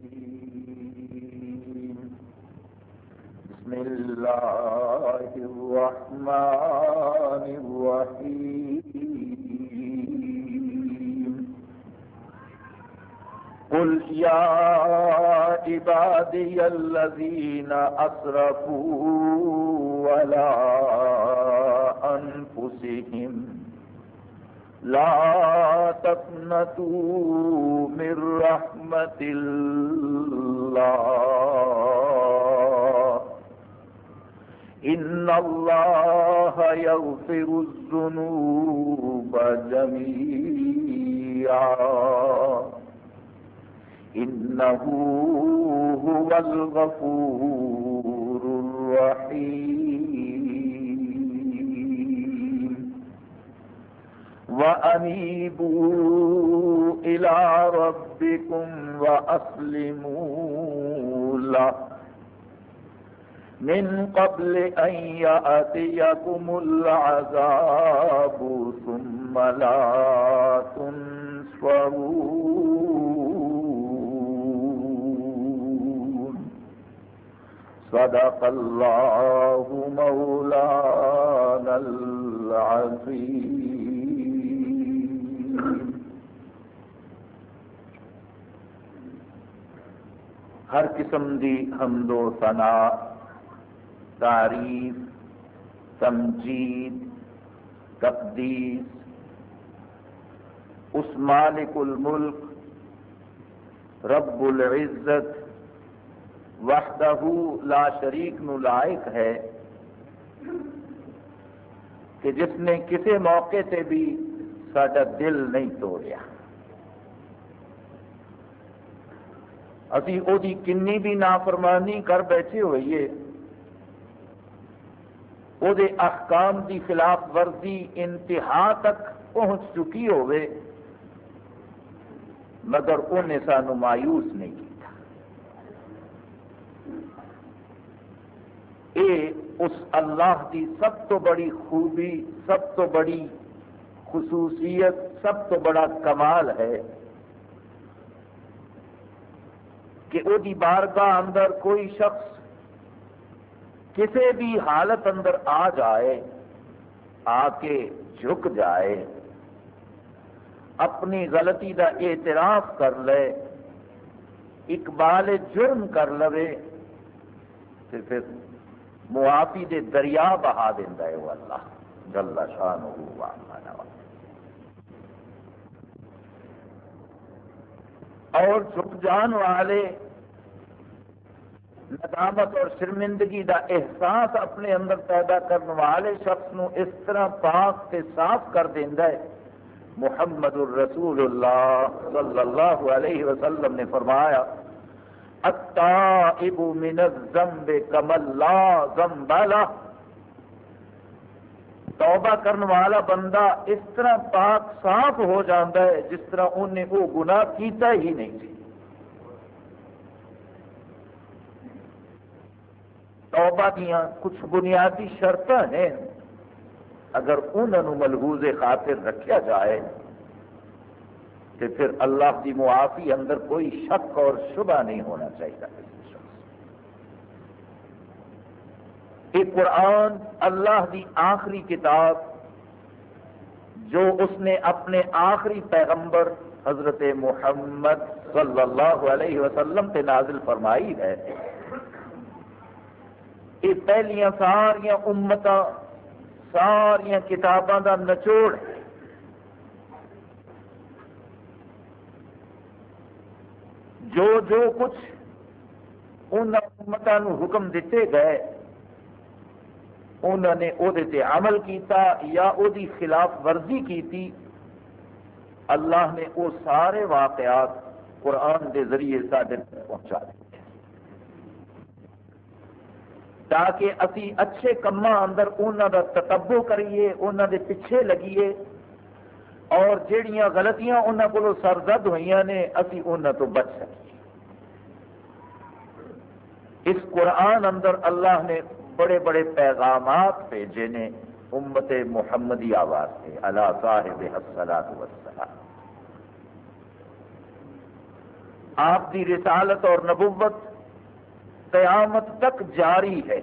بسم الله الرحمن الرحيم. قل يا عبادي الذين أسرفوا ولا أنفسهم. لا تقنطوا من رحمة الله إن الله يغفر الذنوب جميعا إنه هو الغفور الرحيم وأنيبوا إلى ربكم وأسلموا له. من قبل أن يأتيكم العذاب ثم لا تنصرون. صدق الله مولانا العظيم ہر قسم دی حمد و ثنا، تعریف، تمجید، تقدیس۔ اس مالک الملک، رب العزت، وحدہ لا شریک نو لائق ہے کہ جس نے کسی موقع تے بھی سڈا دل نہیں توڑیا۔ ابھی وہ کنی بھی نافرمانی کر بیٹھے ہوئیے۔ وہ احکام کی خلاف ورزی انتہا تک پہنچ چکی ہوئے، مگر انہیں سانو مایوس نہیں کیا یہ اس اللہ کی سب تو بڑی خوبی، سب تو بڑی خصوصیت سب تو بڑا کمال ہے کہ وہ بارگاہ اندر کوئی شخص کسی بھی حالت اندر آ جائے آ کے جھک جائے، اپنی غلطی کا اعتراف کر لے، اقبال جرم کر لے تو پھر معافی دے دریا بہا دینا ہے وہ اللہ جل شان اور جھک جان والے ندامت اور شرمندگی دا احساس اپنے اندر پیدا کرنے والے شخص نو اس طرح پاک سے صاف کر دینا ہے۔ محمد الرسول اللہ صلی اللہ علیہ وسلم نے فرمایا التائب من الذنب کمل لا ذنب له۔ توبہ کرنے والا بندہ اس طرح پاک صاف ہو جاتا ہے، جس طرح انہیں وہ گناہ کیتا ہی نہیں سی توبہ دیا کچھ بنیادی شرط ہیں۔ اگر انہوں ملحوظ خاطر رکھا جائے، تو پھر اللہ کی معافی اندر کوئی شک اور شبہ نہیں ہونا چاہیے۔ یہ قرآن اللہ کی آخری کتاب جو اس نے اپنے آخری پیغمبر حضرت محمد صلی اللہ علیہ وسلم سے نازل فرمائی ہے یہ پہلیاں ساریا امت ساریا کتاباں کا نچوڑ ہے۔ جو جو کچھ ان امتوں حکم دیتے گئے انہوں نے وہ عمل کیتا یا وہ خلاف ورزی کی اللہ نے وہ سارے واقعات قرآن کے ذریعے سارے پہنچا دیتے تاکہ اسی اچھے کما اندر انہوں کا تتبو کریے انہوں دے پیچھے لگیے، اور جہیا غلطیاں انہوں کو سرزد ہوئی نے، اسی انہوں تو بچ سکیے۔ اس قرآن اندر اللہ نے بڑے بڑے پیغامات بھیجے نے امت محمدی آواز سے اللہ صاحب حسلات وسلام آپ کی رسالت اور نبوت قیامت تک جاری ہے۔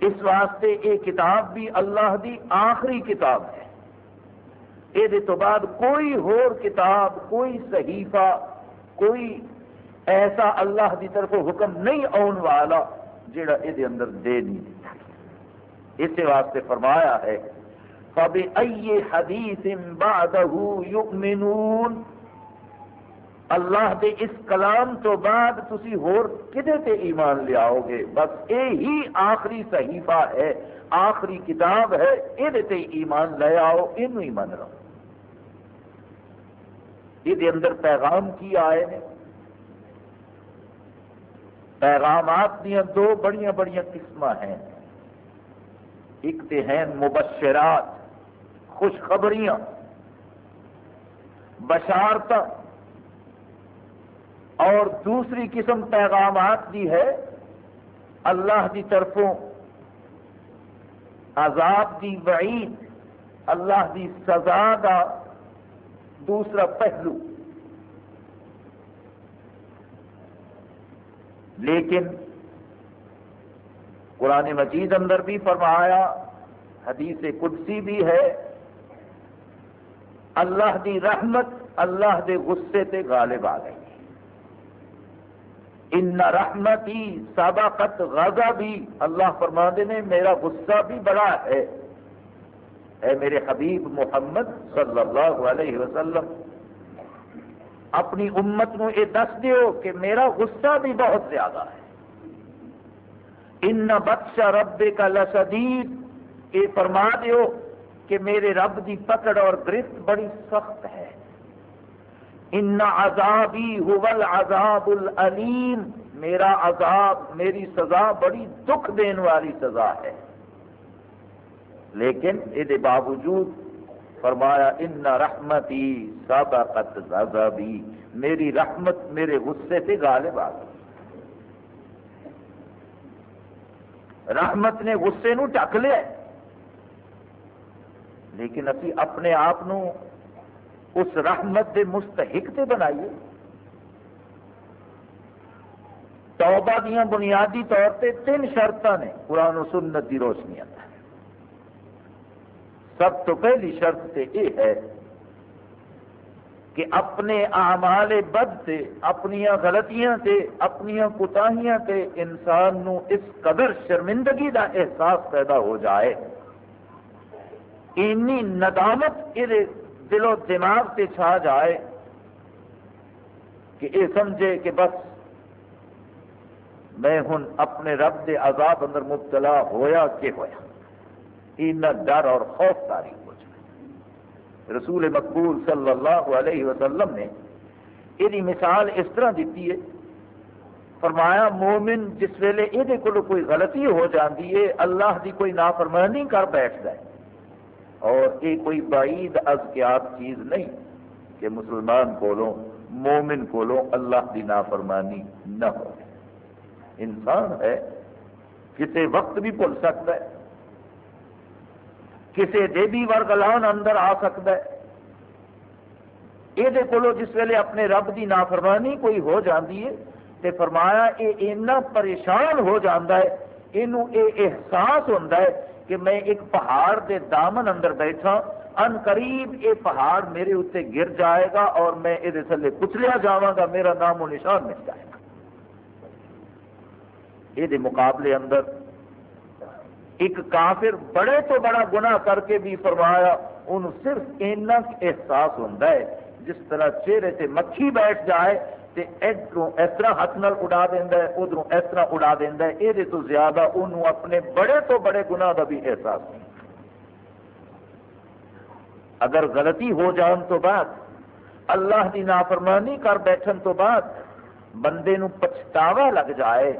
اس واسطے یہ کتاب بھی اللہ دی آخری کتاب ہے۔ یہ تو بعد کوئی ہور کتاب، کوئی صحیفہ، کوئی ایسا اللہ دی طرف حکم نہیں آن والا۔ جڑا یہ اندر دے نہیں اسی واسطے فرمایا ہے فَبِأَيِّ حَدِيثٍ بَعْدَهُ يُؤْمِنُونَ اللہ دے اس کلام تو بعد تسی ہور کدے تے ایمان لے آؤ گے؟ بس یہی آخری صحیفہ ہے، آخری کتاب ہے یہ تے ایمان لے آؤ یہ ایمان رہو۔ یہ اندر پیغام کی آئے ہیں؟ پیغامات دیا دو بڑی بڑی قسم ہیں۔ ایک تے ہیں مبشرات، خوشخبریاں بشارت اور دوسری قسم پیغامات دی ہے اللہ کی طرفوں۔ عذاب کی وعید، اللہ کی سزا کا دوسرا پہلو۔ لیکن قرآن مجید اندر بھی فرمایا، حدیث قدسی بھی ہے، اللہ دی رحمت، اللہ دے غصے تے غالب آ گئی۔ ان رحمتی سابقت غزہ بھی، اللہ فرما نے، میرا غصہ بھی بڑا ہے۔ اے میرے حبیب محمد صلی اللہ علیہ وسلم اپنی امت نو یہ دس دیو کہ میرا غصہ بھی بہت زیادہ ہے۔ ان بخشا رب کا لشدید۔ یہ فرما دیو کہ میرے رب کی پکڑ اور گرفت بڑی سخت ہے۔ ان عذابی حول عذاب العلیم میرا عذاب، میری سزا بڑی دکھ دین والی سزا ہے۔ لیکن یہ باوجود فرمایا ان رحمتی سابقت غضبی میری رحمت میرے غصے سے غالب آ گئی۔ رحمت نے غصے نو ٹک لیا۔ لیکن ابھی اپنے آپ اس رحمت کے مستحق سے بنائیے۔ توبہ دیا بنیادی طور پہ تین شرط نے قرآن و سنت کی روشنی سب تو پہلی شرط سے یہ ہے کہ اپنے اعمال بد سے اپنی غلطیاں سے اپنی کتاہیاں سے انسان نو اس قدر شرمندگی کا احساس پیدا ہو جائے۔ اینی ندامت یہ دل و دماغ سے چھا جائے کہ یہ سمجھے کہ بس میں ہوں اپنے رب کے عذاب اندر مبتلا ہویا کہ ہویا۔ اینا ڈر اور خوف تاری ہو جائے رسول مقبول صلی اللہ علیہ وسلم نے یہ مثال اس طرح دیتی ہے، فرمایا، مومن جس ویلے یہ کوئی غلطی ہو جاتی ہے، اللہ کی کوئی نافرمانی کر بیٹھ جائے اور یہ کوئی بعید از چیز نہیں کہ مسلمان کولوں، مومن کولوں اللہ کی نافرمانی نہ ہو۔ انسان ہے کسی وقت بھی بھول سکتا ہے۔ کسی دے بھی ورگلان اندر آ سکتا ہے۔ یہ کو جس ویلے اپنے رب کی نافرمانی کوئی ہو جاتی ہے تو فرمایا یہ اینا پریشان ہو جاتا ہے یہ احساس ہوتا ہے کہ میں ایک پہاڑ دے دامن اندر بیٹھا، ان قریب یہ پہاڑ میرے اتنے گر جائے گا اور میں یہ تھلے کچلیا جا میرا نام و نشان مل جائے گا۔ یہ مقابلے اندر ایک کافر بڑے تو بڑا گناہ کر کے بھی فرمایا، ان صرف اینا احساس ہوتا ہے۔ جس طرح چہرے سے مکھی بیٹھ جائے تے ادھر اس طرح ہاتھ نال اڑا دینا ہے ادھر اس طرح اڑا دینا ہے یہ تو زیادہ انہوں اپنے بڑے تو بڑے گناہ کا بھی احساس نہیں۔ اگر غلطی ہو جان تو بعد، اللہ کی نافرمانی کر بیٹھن تو بعد، بندے نو پچھتاوا لگ جائے۔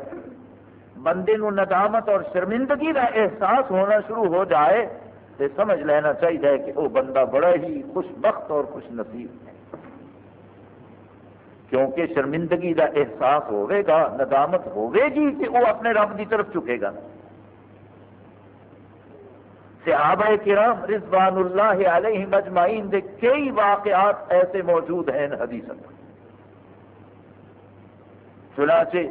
بندے نو ندامت اور شرمندگی کا احساس ہونا شروع ہو جائے تو سمجھ لینا چاہیے کہ وہ بندہ بڑا ہی خوش بخت اور خوش نصیب ہے۔ کیونکہ شرمندگی کا احساس ہوئے گا، ندامت ہوئے گی کہ وہ اپنے رب کی طرف چکے گا۔ صحابہ کرام رضوان اللہ علیہ مجمعین دے کئی واقعات ایسے موجود ہیں حدیث چنانچہ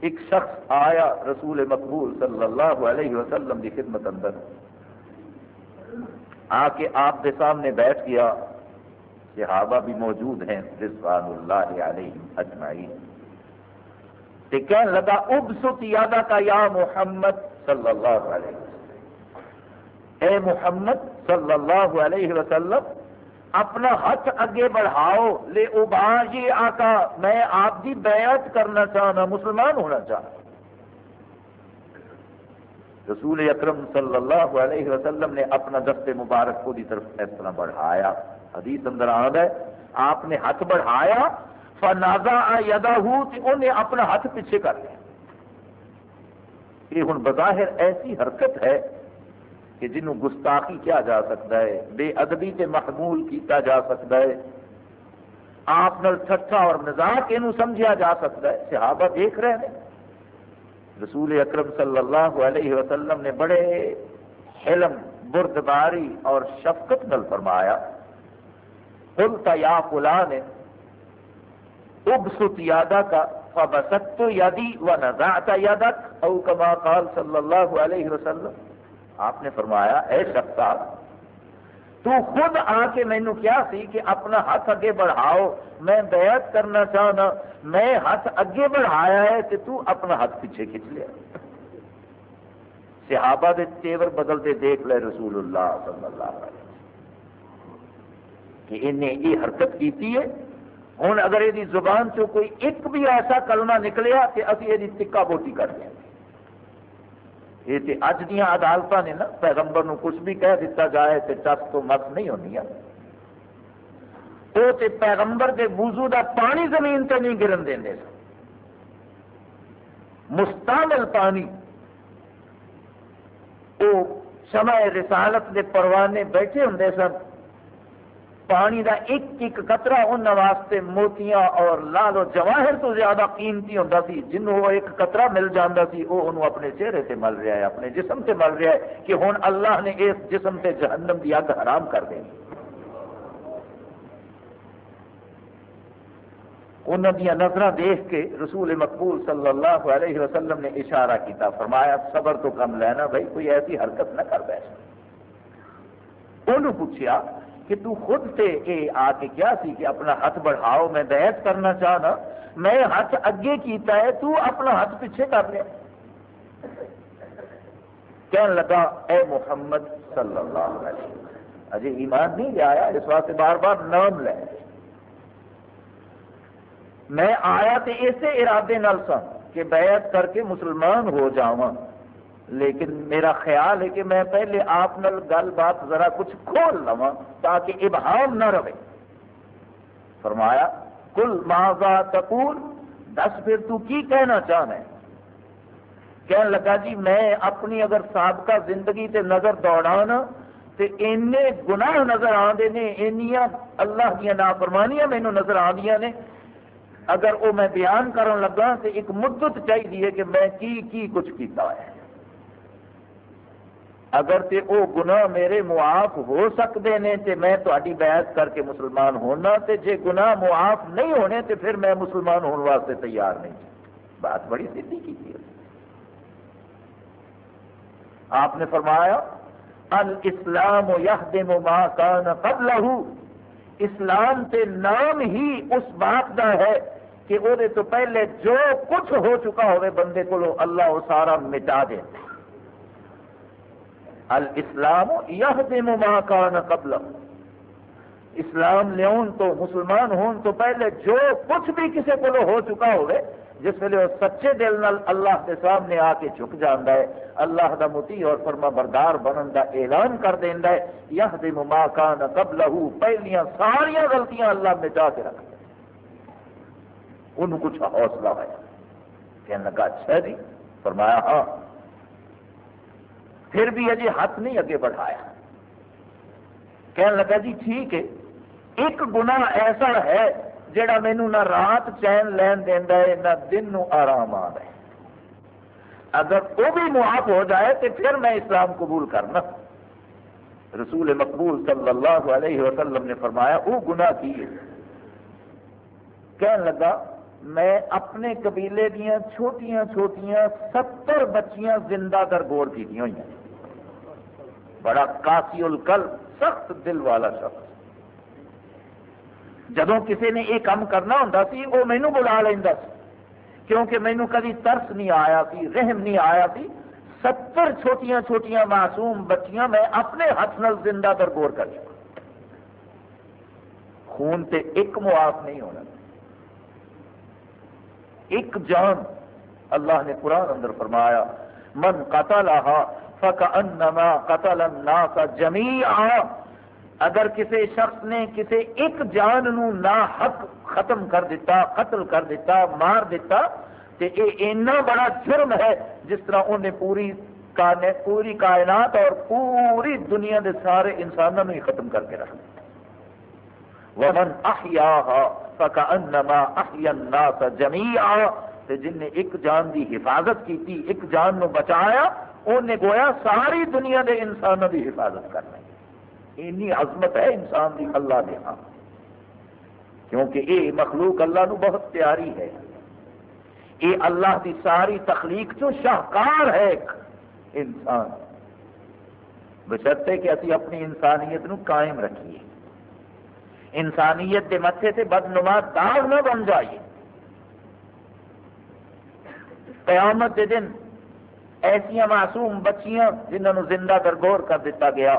ایک شخص آیا رسول مقبول صلی اللہ علیہ وسلم کی خدمت اندر۔ آ کے آپ کے سامنے بیٹھ گیا۔ صحابہ بھی موجود ہیں، رضوان اللہ علیہ اجمعین۔ کہ کہنے لگا اب ست یادہ کا یا محمد صلی اللہ علیہ وسلم۔ اے محمد صلی اللہ علیہ وسلم اپنا ہاتھ اگے بڑھاؤ، لے ابا یہ آقا، میں آپ کی بیعت کرنا چاہنا، مسلمان ہونا چاہتا رسول اکرم صلی اللہ علیہ وسلم نے اپنا دست مبارک کو دی طرف اس طرح بڑھایا۔ حدیث اندر آد ہے، آپ نے ہاتھ بڑھایا فنازا یدا ہوں انہیں اپنا ہاتھ پیچھے کر لیا۔ یہ ہوں بظاہر ایسی حرکت ہے کہ جنہوں گستاخی کیا جا سکتا ہے، بے ادبی سے محمول کیتا جا سکتا ہے۔ آپ ٹھٹا اور مزاق یہ سمجھا جا سکتا ہے۔ صحابہ دیکھ رہے ہیں۔ رسول اکرم صلی اللہ علیہ وسلم نے بڑے حلم، بردباری اور شفقت نل فرمایا قلت یا فلان، ابسط یادا کا فبسط یادی و نزعت یادک او کما قال صلی اللہ علیہ وسلم۔ آپ نے فرمایا، اے شخص تو خود آ کے مینو کیا سی کہ اپنا ہاتھ اگے بڑھاؤ؟ میں بیعت کرنا چاہنا میں ہاتھ اگے بڑھایا ہے کہ تو اپنا ہاتھ پیچھے کھچ لیا صحابہ دے تیور بدلتے دیکھ لے رسول اللہ صلی اللہ علیہ وسلم کہ انہیں یہ حرکت کیتی ہے۔ ہوں اگر یہ زبان سے کوئی ایک بھی ایسا کلمہ نکلیا کہ ابھی یہ ٹکا بوٹی کر دیں یہ تو اج دیا عدالت نے نا پیغمبر نو کچھ بھی کہہ دیتا جائے تو چس تو مت نہیں ہونی وہ تو پیغمبر کے بوزو دا پانی زمین تے نہیں گرن دیں سن مستعمل پانی وہ شمع رسالت کے پروانے بیٹھے ہوں سن پانی دا ایک ایک قطرہ ان واسطے موتیاں اور لال و جواہر تو زیادہ قیمتی ہوتا سی، جنہوں وہ ایک قطرہ مل جاتا سی، وہ انہوں اپنے چہرے سے مل رہا ہے، اپنے جسم سے مل رہا ہے کہ ہوں اللہ نے اس جسم سے جہنم کی اگ حرام کر دیں انہوں دیا نظر دیکھ کے رسول مقبول صلی اللہ علیہ وسلم نے اشارہ کیتا، فرمایا، صبر تو کم لینا بھائی، کوئی ایسی حرکت نہ کر بیٹھ۔ انہوں پوچھا کہ تو خود سے یہ آ کے کیا سی کہ اپنا ہاتھ بڑھاؤ، میں بحث کرنا چاہنا، میں ہاتھ اگے کیتا ہے، تو اپنا ہاتھ پیچھے کر لیا کہنے لگا، اے محمد صلی اللہ علیہ وسلم، اجے ایمان نہیں لے آیا؟ اس واسطے بار بار نام لے۔ میں آیا تو اسی ارادے نال سن کہ بیعت کر کے مسلمان ہو جاؤں لیکن میرا خیال ہے کہ میں پہلے آپ نل گل بات ذرا کچھ کھول لوا تاکہ ابہام نہ رہے۔ فرمایا، کل ماضا تقول؟ دس، پھر تو کی کہنا چاہنا ہے؟ کہنے لگا جی میں اپنی اگر سابقہ زندگی تے نظر دوڑانا تے اینے گناہ نظر آتے نے، اینیاں اللہ دیا نافرمانیاں مینو نظر آدیاں نے، اگر وہ میں بیان کرن لگا تو ایک مدت چاہیے کہ میں کی کی کچھ کیتا ہے۔ اگر تے او گناہ میرے معاف ہو سکتے ہیں تے میں تاری بیعت کر کے مسلمان ہونا، تے جے گناہ معاف نہیں ہونے تے پھر میں مسلمان ہونے واسطے تیار نہیں۔ بات بڑی سیدھی کی تھی۔ آپ نے فرمایا، الاسلام یہدم ما کان قبلہ۔ اسلام تے نام ہی اس بات کا ہے کہ وہ تو پہلے جو کچھ ہو چکا ہوئے بندے کو اللہ وہ سارا مٹا دے۔ الاسلام یہدم ما کان قبل اسلام لیون تو مسلمان ہون تو پہلے جو کچھ بھی کسی کو ہو چکا ہوئے، جس ویلے وہ سچے دل نال اللہ کے سامنے آ کے جھک جانا ہے، اللہ دا متی اور فرما بردار بنن دا اعلان کر دینا ہے، یہدم ما کان قبل پہلیاں ساریا غلطیاں اللہ مٹا کے رکھ ان کچھ حوصلہ ہے۔ کہنے لگا اچھا جی فرمایا ہاں پھر بھی اجے ہاتھ نہیں اگے بڑھایا۔ کہنے لگا جی ٹھیک ہے، ایک گنا ایسا ہے جڑا مینو نہ رات چین لین دینا ہے، نہ دن نو آرام آ رہا ہے۔ اگر وہ بھی معاف ہو جائے تو پھر میں اسلام قبول کرنا۔ رسول مقبول صلی اللہ علیہ وسلم نے فرمایا وہ گناہ کی ہے؟ کہنے لگا، میں اپنے قبیلے دیا چھوٹیاں چھوٹیاں ستر بچیاں زندہ درگور کی ہوئی ہیں۔ بڑا کاسی القل سخت دل والا شخص۔ جدو کسی نے یہ کام کرنا ہوں سی، وہ مینو بلا لینا کیونکہ مینو کدی ترس نہیں آیا سی، رحم نہیں آیا سی۔ ستر چھوٹیاں چھوٹیاں معصوم بچیاں میں اپنے ہاتھ نال زندہ درگور کر چکا۔ خون تے ایک معاف نہیں ہونا۔ ایک جان اللہ نے قرآن اندر فرمایا، من قتل فکانما قتل الناس جميعا۔ اگر کسی شخص نے کسی ایک جان نو نا حق ختم کر دیتا، قتل کر دیتا، مار دیتا، تے اے اینا بڑا جرم ہے، جس طرح انہیں پوری پوری کائنات اور پوری دنیا دے سارے انسانوں ہی ختم کر کے رکھ دیا۔ ومن احیاها فکانما احیا الناس جميعا۔ تے جن نے ایک جان دی حفاظت کی تھی ایک جان نو بچایا انہیں گویا ساری دنیا دے انسانوں دی حفاظت کرنا اینی عظمت ہے انسان دی اللہ دے ہاں۔ کیونکہ یہ مخلوق اللہ نو بہت پیاری ہے۔ یہ اللہ دی ساری تخلیق جو شاہکار ہے ایک انسان۔ بشرتے کہ اسی اپنی انسانیت نو قائم رکھیے۔ انسانیت کے متے سے بدنما داغ نہ بن جائیے۔ قیامت کے دن ایسیا معصوم بچیاں جنہوں نے زندہ درگور کر دیتا گیا۔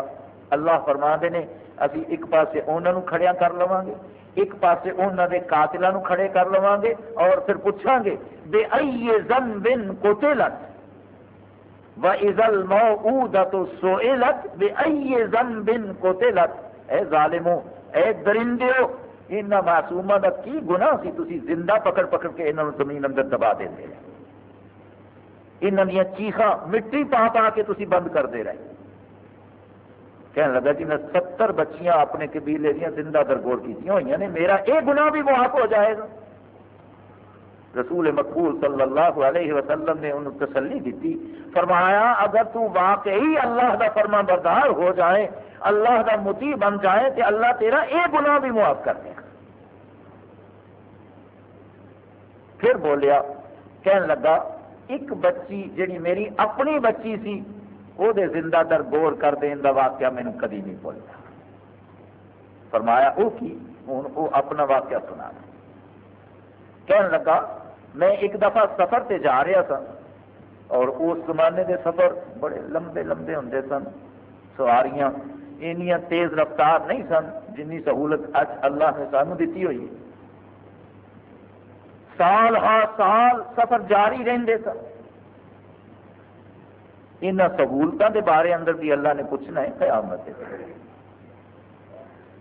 اللہ فرما دے نے ابھی ایک پاسے انہوں کھڑیا کر لوا گے، ایک پاسے انہوں کے قاتلوں کھڑے کر لوا گے اور پھر پوچھا گے، بے ائیے زن بن کوتے لت و ازل مو تو سوئے لت بے ائیے زن بن کوتے لت اے ظالمو، اے درندے ہو ان معصوما کا کی گناہ سی؟ تھی زندہ پکڑ پکڑ کے انہوں زمین اندر دبا دیں انہوں دیا چیخا مٹی پا پا کے تھی بند کرتے رہے۔ کہنے لگا جی میں ستر بچیاں اپنے قبیلے دیا زندہ درگور کی ہوئی نے، میرا یہ گناہ بھی معاف ہو جائے گا۔ رسول مقبول صلی اللہ علیہ وسلم نے انہوں تسلی دیتی، فرمایا، اگر تو واقعی اللہ دا فرما بردار ہو جائے، اللہ دا متی بن جائے تو اللہ تیرا یہ گناہ بھی معاف کر دے گا۔ پھر بولیا کہنے لگا ایک بچی جڑی میری اپنی بچی سی وہ زندہ در گور کر دین دا واقعہ مینو کدی نہیں بولتا فرمایا وہ کی؟ ہوں وہ اپنا واقعہ سنا۔ کہنے لگا، میں ایک دفعہ سفر تے جا رہا سا اور اس زمانے دے سفر بڑے لمبے لمبے ہوں سن۔ سواریاں اینیاں تیز رفتار نہیں سن، جنی سہولت اج اللہ نے سانو دیتی ہوئی سال ہاں سال سفر جاری رہتے سن۔ ان سہولتوں کے بارے اندر بھی اللہ نے پوچھنا ہے، قیامت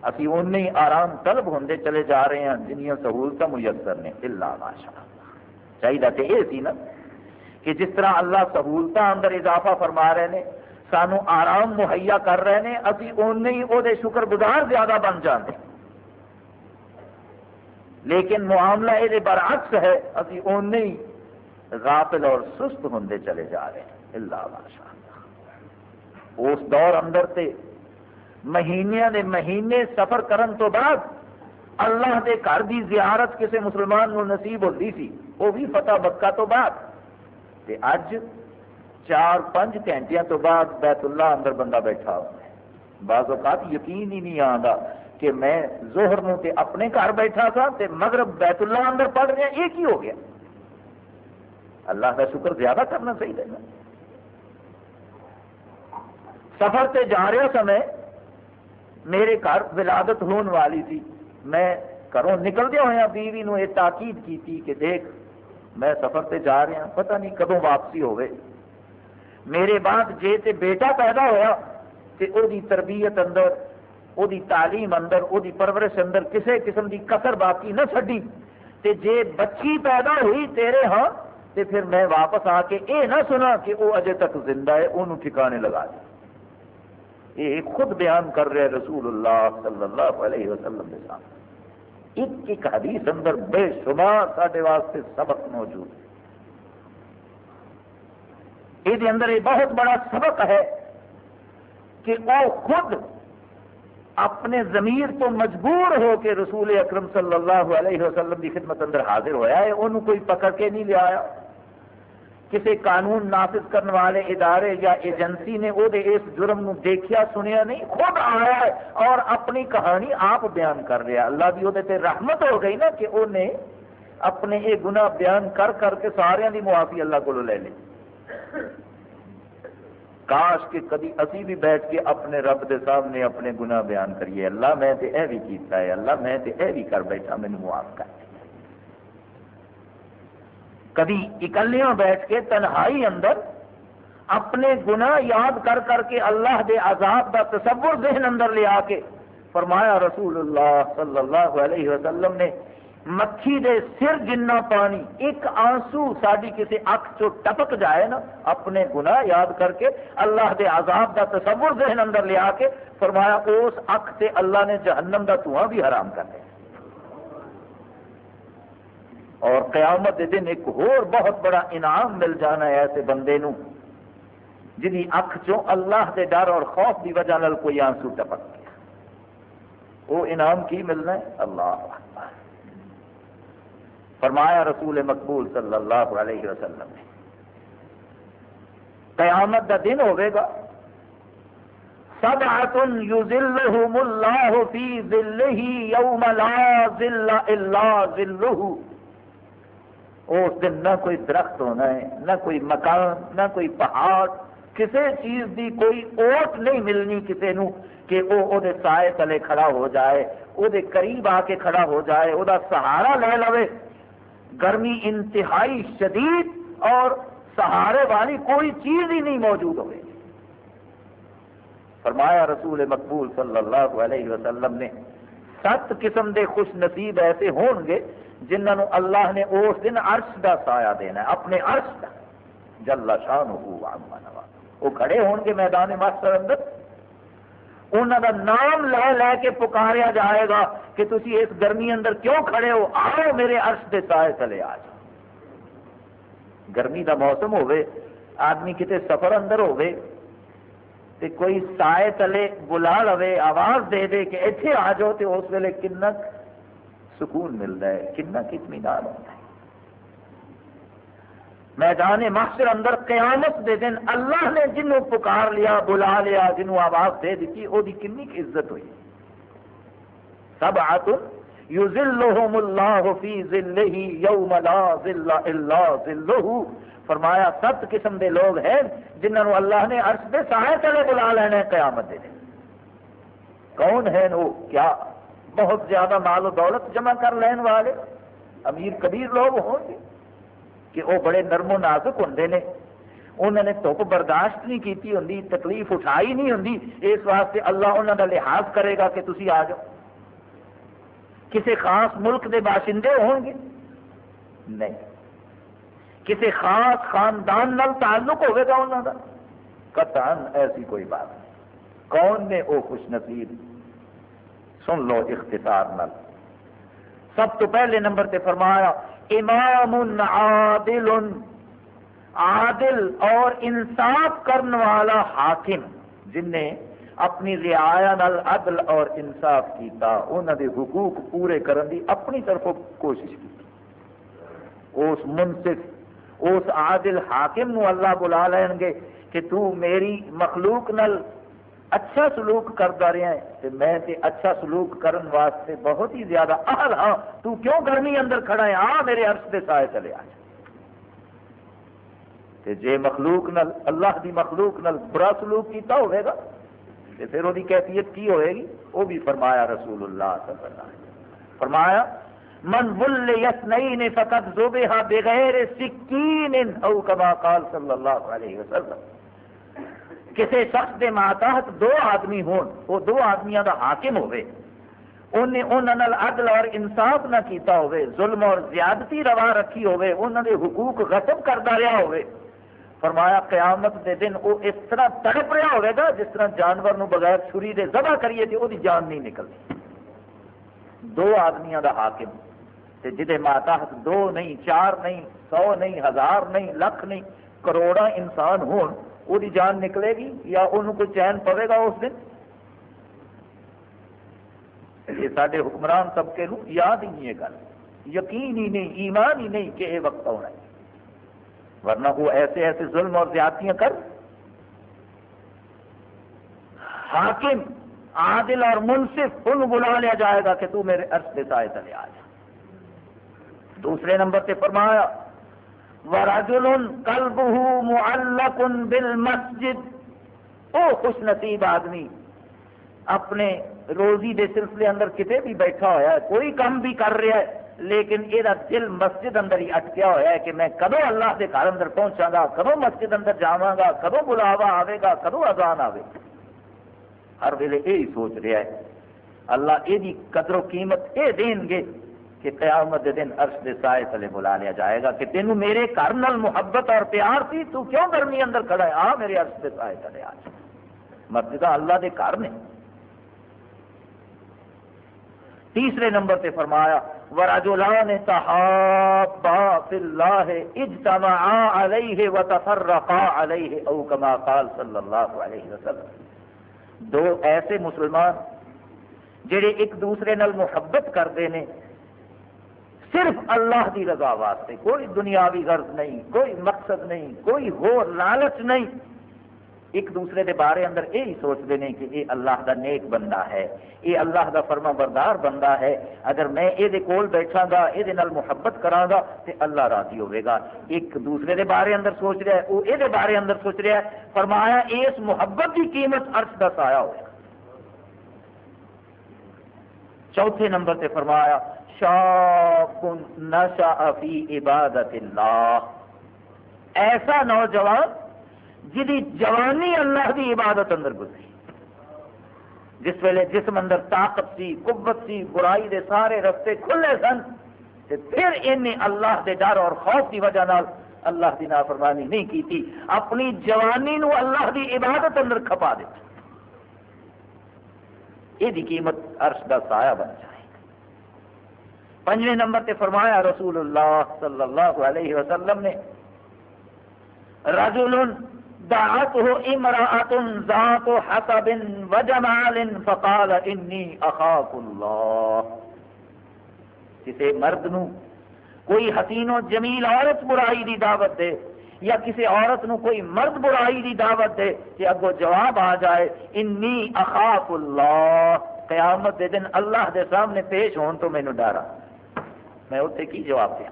ابھی اُن آرام طلب ہوندے چلے جا رہے ہیں جنیا سہولت میسر نے۔ اللہ ماشاء چاہیے تو یہ سی نا کہ جس طرح اللہ سہولت اندر اضافہ فرما رہے ہیں سانو آرام مہیا کر رہے ہیں ابھی اُن ہی وہ شکر گزار زیادہ بن جاتے لیکن معاملہ یہ برعکس ہے، ابھی اُن ہی غافل اور سست ہوندے چلے جا رہے ہیں۔ اللہ ماشاء اس دور اندر تے مہینے دے مہینے سفر کرن تو بعد اللہ دے گھر دی زیارت کسی مسلمان کو نصیب ہوتی سی، وہ بھی فتح مکہ تو بعد۔ تے اج چار پانچ گھنٹے تو بعد بیت اللہ اندر بندہ بیٹھا ہوا ہے۔ بعض اوقات یقین ہی نہیں آتا کہ میں زہر نو تے اپنے گھر بیٹھا تھا تے مغرب بیت اللہ اندر پڑھ رہے ہیں ایک ہی ہو گیا؟ اللہ کا شکر زیادہ کرنا چاہیے نا۔ سفر سے جا رہا سمے میرے گھر ولادت ہون والی تھی۔ میں گھروں نکلدے ہوا بیوی نو یہ تاکید کی کہ دیکھ، میں سفر سے جا رہا، پتہ نہیں کدوں واپسی ہوئے میرے بعد جے تے بیٹا پیدا ہوا تے او دی تربیت اندر او دی تعلیم اندر او دی پرورش اندر کسے قسم دی کسر باقی نہ چڈی تے جے بچی پیدا ہوئی تیرے ہاں تے پھر میں واپس آ کے اے نہ سنا کہ وہ اجے تک زندہ ہے انہوں ٹھکانے لگا دیا یہ خود بیان کر رہے رسول اللہ صلی اللہ علیہ وسلم کے سامنے ایک ایک حدیث اندر بے شمار سارے واسطے سبق موجود ہے یہ اندر یہ بہت بڑا سبق ہے کہ وہ خود اپنے ضمیر تو مجبور ہو کے رسول اکرم صلی اللہ علیہ وسلم کی خدمت اندر حاضر ہویا ہے انہوں کوئی پکڑ کے نہیں لیا کسی قانون نافذ کرنے والے ادارے یا ایجنسی نے وہ اس جرم نو دیکھیا، سنیا نہیں، خود آیا ہے اور اپنی کہانی آپ بیان کر رہا اللہ بھی وہ رحمت ہو گئی نا کہ انہیں اپنے یہ گناہ بیان کر کر کے سارے دی معافی اللہ کو لے لی۔ کاش کہ کدی اسی بھی بیٹھ کے اپنے رب دے سامنے اپنے گناہ بیان کریے۔ اللہ میں تے اے بھی کیتا ہے، اللہ میں تے اے بھی کر بیٹھا مینو معاف کر۔ کبھی اکلیاں بیٹھ کے تنہائی اندر اپنے گناہ یاد کر کر کے اللہ دے عذاب دا تصور ذہن اندر لے آ کے فرمایا رسول اللہ صلی اللہ علیہ وسلم نے مکھی دے سر جنہ پانی، ایک آنسو ساری کسی اک چو ٹپک جائے نا، اپنے گناہ یاد کر کے اللہ دے عذاب دا تصور ذہن اندر لیا کے فرمایا، اس اک سے اللہ نے جہنم دا دھواں بھی حرام کر دیا۔ اور قیامت دے دن ایک اور بہت بڑا انعام مل جانا ہے ایسے بندے نو، جنہی اک چو اللہ دے ڈر اور خوف دی وجہ نال کوئی آنسو ٹپک گیا۔ وہ انعام کی ملنا ہے؟ اللہ۔ فرمایا رسول مقبول صلی اللہ علیہ وسلم نے، قیامت کا دن ہوئے گا سبعت یذلہم اللہ فی ذلہ یوم لا ذل الا ذلہ، اس دن نہ کوئی درخت ہونا ہے، نہ کوئی مکان، نہ کوئی پہاڑ، کسی چیز دی کوئی اوٹ نہیں ملنی کسی نو کہ وہ او سائے تلے کھڑا ہو جائے وہ قریب آ کے کھڑا ہو جائے وہ سہارا لے لوے گرمی انتہائی شدید اور سہارے والی کوئی چیز ہی نہیں موجود ہوئے فرمایا رسول مقبول صلی اللہ علیہ وسلم نے، سات قسم دے خوش نصیب ایسے ہون گے جنہوں اللہ نے اس دن عرش دا سایہ دینا ہے، اپنے عرش کا جل شان وہ کھڑے ہون گے میدان ماسٹر اندر۔ انہوں کا نام لے لے کے پکاریا جائے گا کہ تھی اس گرمی اندر کیوں کھڑے ہو؟ آؤ میرے عرش کے سائے چلے آ جاؤ۔ گرمی کا موسم ہوے آدمی کتنے سفر اندر ہوے تے کوئی سائے تلے بلا لو آواز دے دے کہ اتنے آ جاؤ تو اس ویلے کن سکون ملتا ہے کن اطمینان ہوتا ہے۔ میدان محشر اندر قیامت دے دن اللہ نے جنوں پکار لیا، بلا لیا جنوں آواز دے دیتی وہ کنی عزت ہوئی۔ سب آت یوزلہم اللہ فی ذلہ یوم لا ذل الا ذلہ۔ فرمایا سات قسم دے لوگ ہیں جنہوں اللہ نے عرش دے سائے تلے بلا لینا قیامت دے دن۔ کون ہیں وہ؟ کیا بہت زیادہ مال و دولت جمع کر لین والے؟ امیر کبیر لوگ ہوں گے۔ کہ وہ بڑے نرم و نازک ہوں نے۔ انہوں نے دھوپ برداشت نہیں کی ہوں تکلیف اٹھائی نہیں ہوں اس واسطے اللہ انہوں کا لحاظ کرے گا کہ تھی آ جاؤ۔ کسی خاص ملک کے باشندے ہون گے؟ نہیں۔ کسی خاص خاندان نال تعلق ہوگا انہوں کا قطعا ایسی کوئی بات نہیں۔ کون نے وہ خوش نصیب؟ سن لو اختصار نل سب تو پہلے نمبر تے فرمایا امام عادل عادل اور انصاف کرنے والا حاکم، جن نے اپنی رعایا نال عدل اور انصاف کیتا انہوں دے حقوق پورے کرن دی اپنی طرف کوشش کی۔ اس منصف، اس عادل حاکم نو اللہ بلا لین گے کہ تو میری مخلوق نال اچھا سلوک کرتا رہا ہے تو میں تے اچھا سلوک کرن واسطے بہت ہی زیادہ اہل ہاں۔ تو کیوں گرمی اندر کھڑا ہے؟ آ میرے عرش دے سائے چلے آ تے جے مخلوق نل اللہ دی مخلوق نل برا سلوک کیتا ہوئے گا، تے پھر وہ کیفیت کی ہوئے گی؟ وہ بھی فرمایا رسول اللہ صلی اللہ علیہ وسلم۔ فرمایا، من بل یسنین فقط زبہا بغیر سکین او کما قال صلی اللہ علیہ وسلم. کسی شخص کے ماتحت دو آدمی ہون، وہ دو آدمیاں دا حاکم ہوئے انہیں انہوں عدل اور انصاف نہ کیتا ہوئے ظلم اور زیادتی روا رکھی ہوئے انہوں نے حقوق غصب کرتا رہا ہوئے فرمایا، قیامت دے دن وہ اس طرح تڑپ رہا ہوئے گا جس طرح جانور نو بغیر چھری دے ذبح کریے تھے وہ جان نہیں نکلتی دو آدمیاں دا حاکم، تے ماتحت دو نہیں، چار نہیں، سو نہیں، ہزار نہیں، لکھ نہیں کروڑا انسان ہون وہ جان نکلے گی یا ان کو چین پڑے گا اس دن یہ سارے حکمران طبقے نو یاد ہی نہیں ہے گل یقین ہی نہیں ایمان ہی نہیں کہ یہ وقت آنا ہے ورنہ وہ ایسے ایسے ظلم اور زیادتیاں کر حاکم عادل اور منصف ان بلا لیا جائے گا کہ تو میرے عرص کے سائے تلے آ جا دوسرے نمبر پہ فرمایا ورجل قلبه معلق بالمسجد۔ او خوش نصیب آدمی۔ اپنے روزی دے سلسلے اندر کتے بھی بیٹھا ہوا ہے، کوئی کام بھی کر رہا ہے، لیکن یہ دل مسجد اندر ہی اٹکیا ہوا ہے کہ میں کدو اللہ کے گھر اندر پہنچا گا کدو مسجد اندر جاواں گا کدو بلاوا آئے گا کدو اذان آئے گا ہر ویلے یہی سوچ رہا ہے۔ اللہ یہ قدر و قیمت یہ دین گے۔ کہ قیامت دن عرش دے سائے تلے بلا لیا جائے گا کہ تینوں میرے گھر نال محبت اور پیار تھی، تو کیوں گرمی اندر کھڑا ہے؟ آ میرے عرش دے سائے تلے آ مسجد اللہ دے گھر نے۔ تیسرے نمبر پہ فرمایا، ورجلان تحابا فی اللہ اجتمعا علیہ وتفرقا علیہ او کما قال صلی اللہ علیہ وسلم۔ دو ایسے مسلمان جڑے ایک دوسرے نال محبت کرتے ہیں صرف اللہ کی رضا واسطے، کوئی دنیاوی غرض نہیں، کوئی مقصد نہیں، کوئی ہو لالچ نہیں۔ ایک دوسرے کے بارے اندر یہی سوچتے ہیں کہ یہ اللہ کا نیک بندہ ہے، یہ اللہ کا فرما بردار بندہ ہے۔ اگر میں یہ کول بیٹھا گا، یہ محبت کرا گا تو اللہ راضی ہوئے گا۔ ایک دوسرے کے بارے اندر سوچ رہا ہے، وہ یہ بارے اندر سوچ رہا ہے، فرمایا اس محبت کی قیمت ارش کا سایہ ہوئے چوتھے نمبر سے فرمایا شاپ نشا فی عبادت اللہ۔ ایسا نوجوان جی جوانی اللہ کی عبادت اندر گزری۔ جس ویلے جسم اندر طاقت سی، قوت سی، برائی دے سارے رستے کھلے سن، تے پھر انہیں اللہ دے ڈر اور خوف کی وجہ نال اللہ کی نافرمانی نہیں کی تھی اپنی جوانی نو اللہ دی عبادت اندر کھپا دیتا۔ یہ قیمت عرش کا سایہ بن جائے۔ پنجویں نمبر تے فرمایا رسول اللہ صلی اللہ علیہ وسلم نے، رجل دعته امرأة ذات حسب وجمال فقال انی اخاف اللہ کسی مرد نو کوئی حسین و جمیل عورت برائی دی دعوت دے، یا کسی عورت نو کوئی مرد برائی دی دعوت دے کہ اگو جواب آ جائے انی اخاف اللہ قیامت دے دن اللہ دے سامنے پیش ہون تو مینو ڈارا میں اتنے کی جواب دیا؟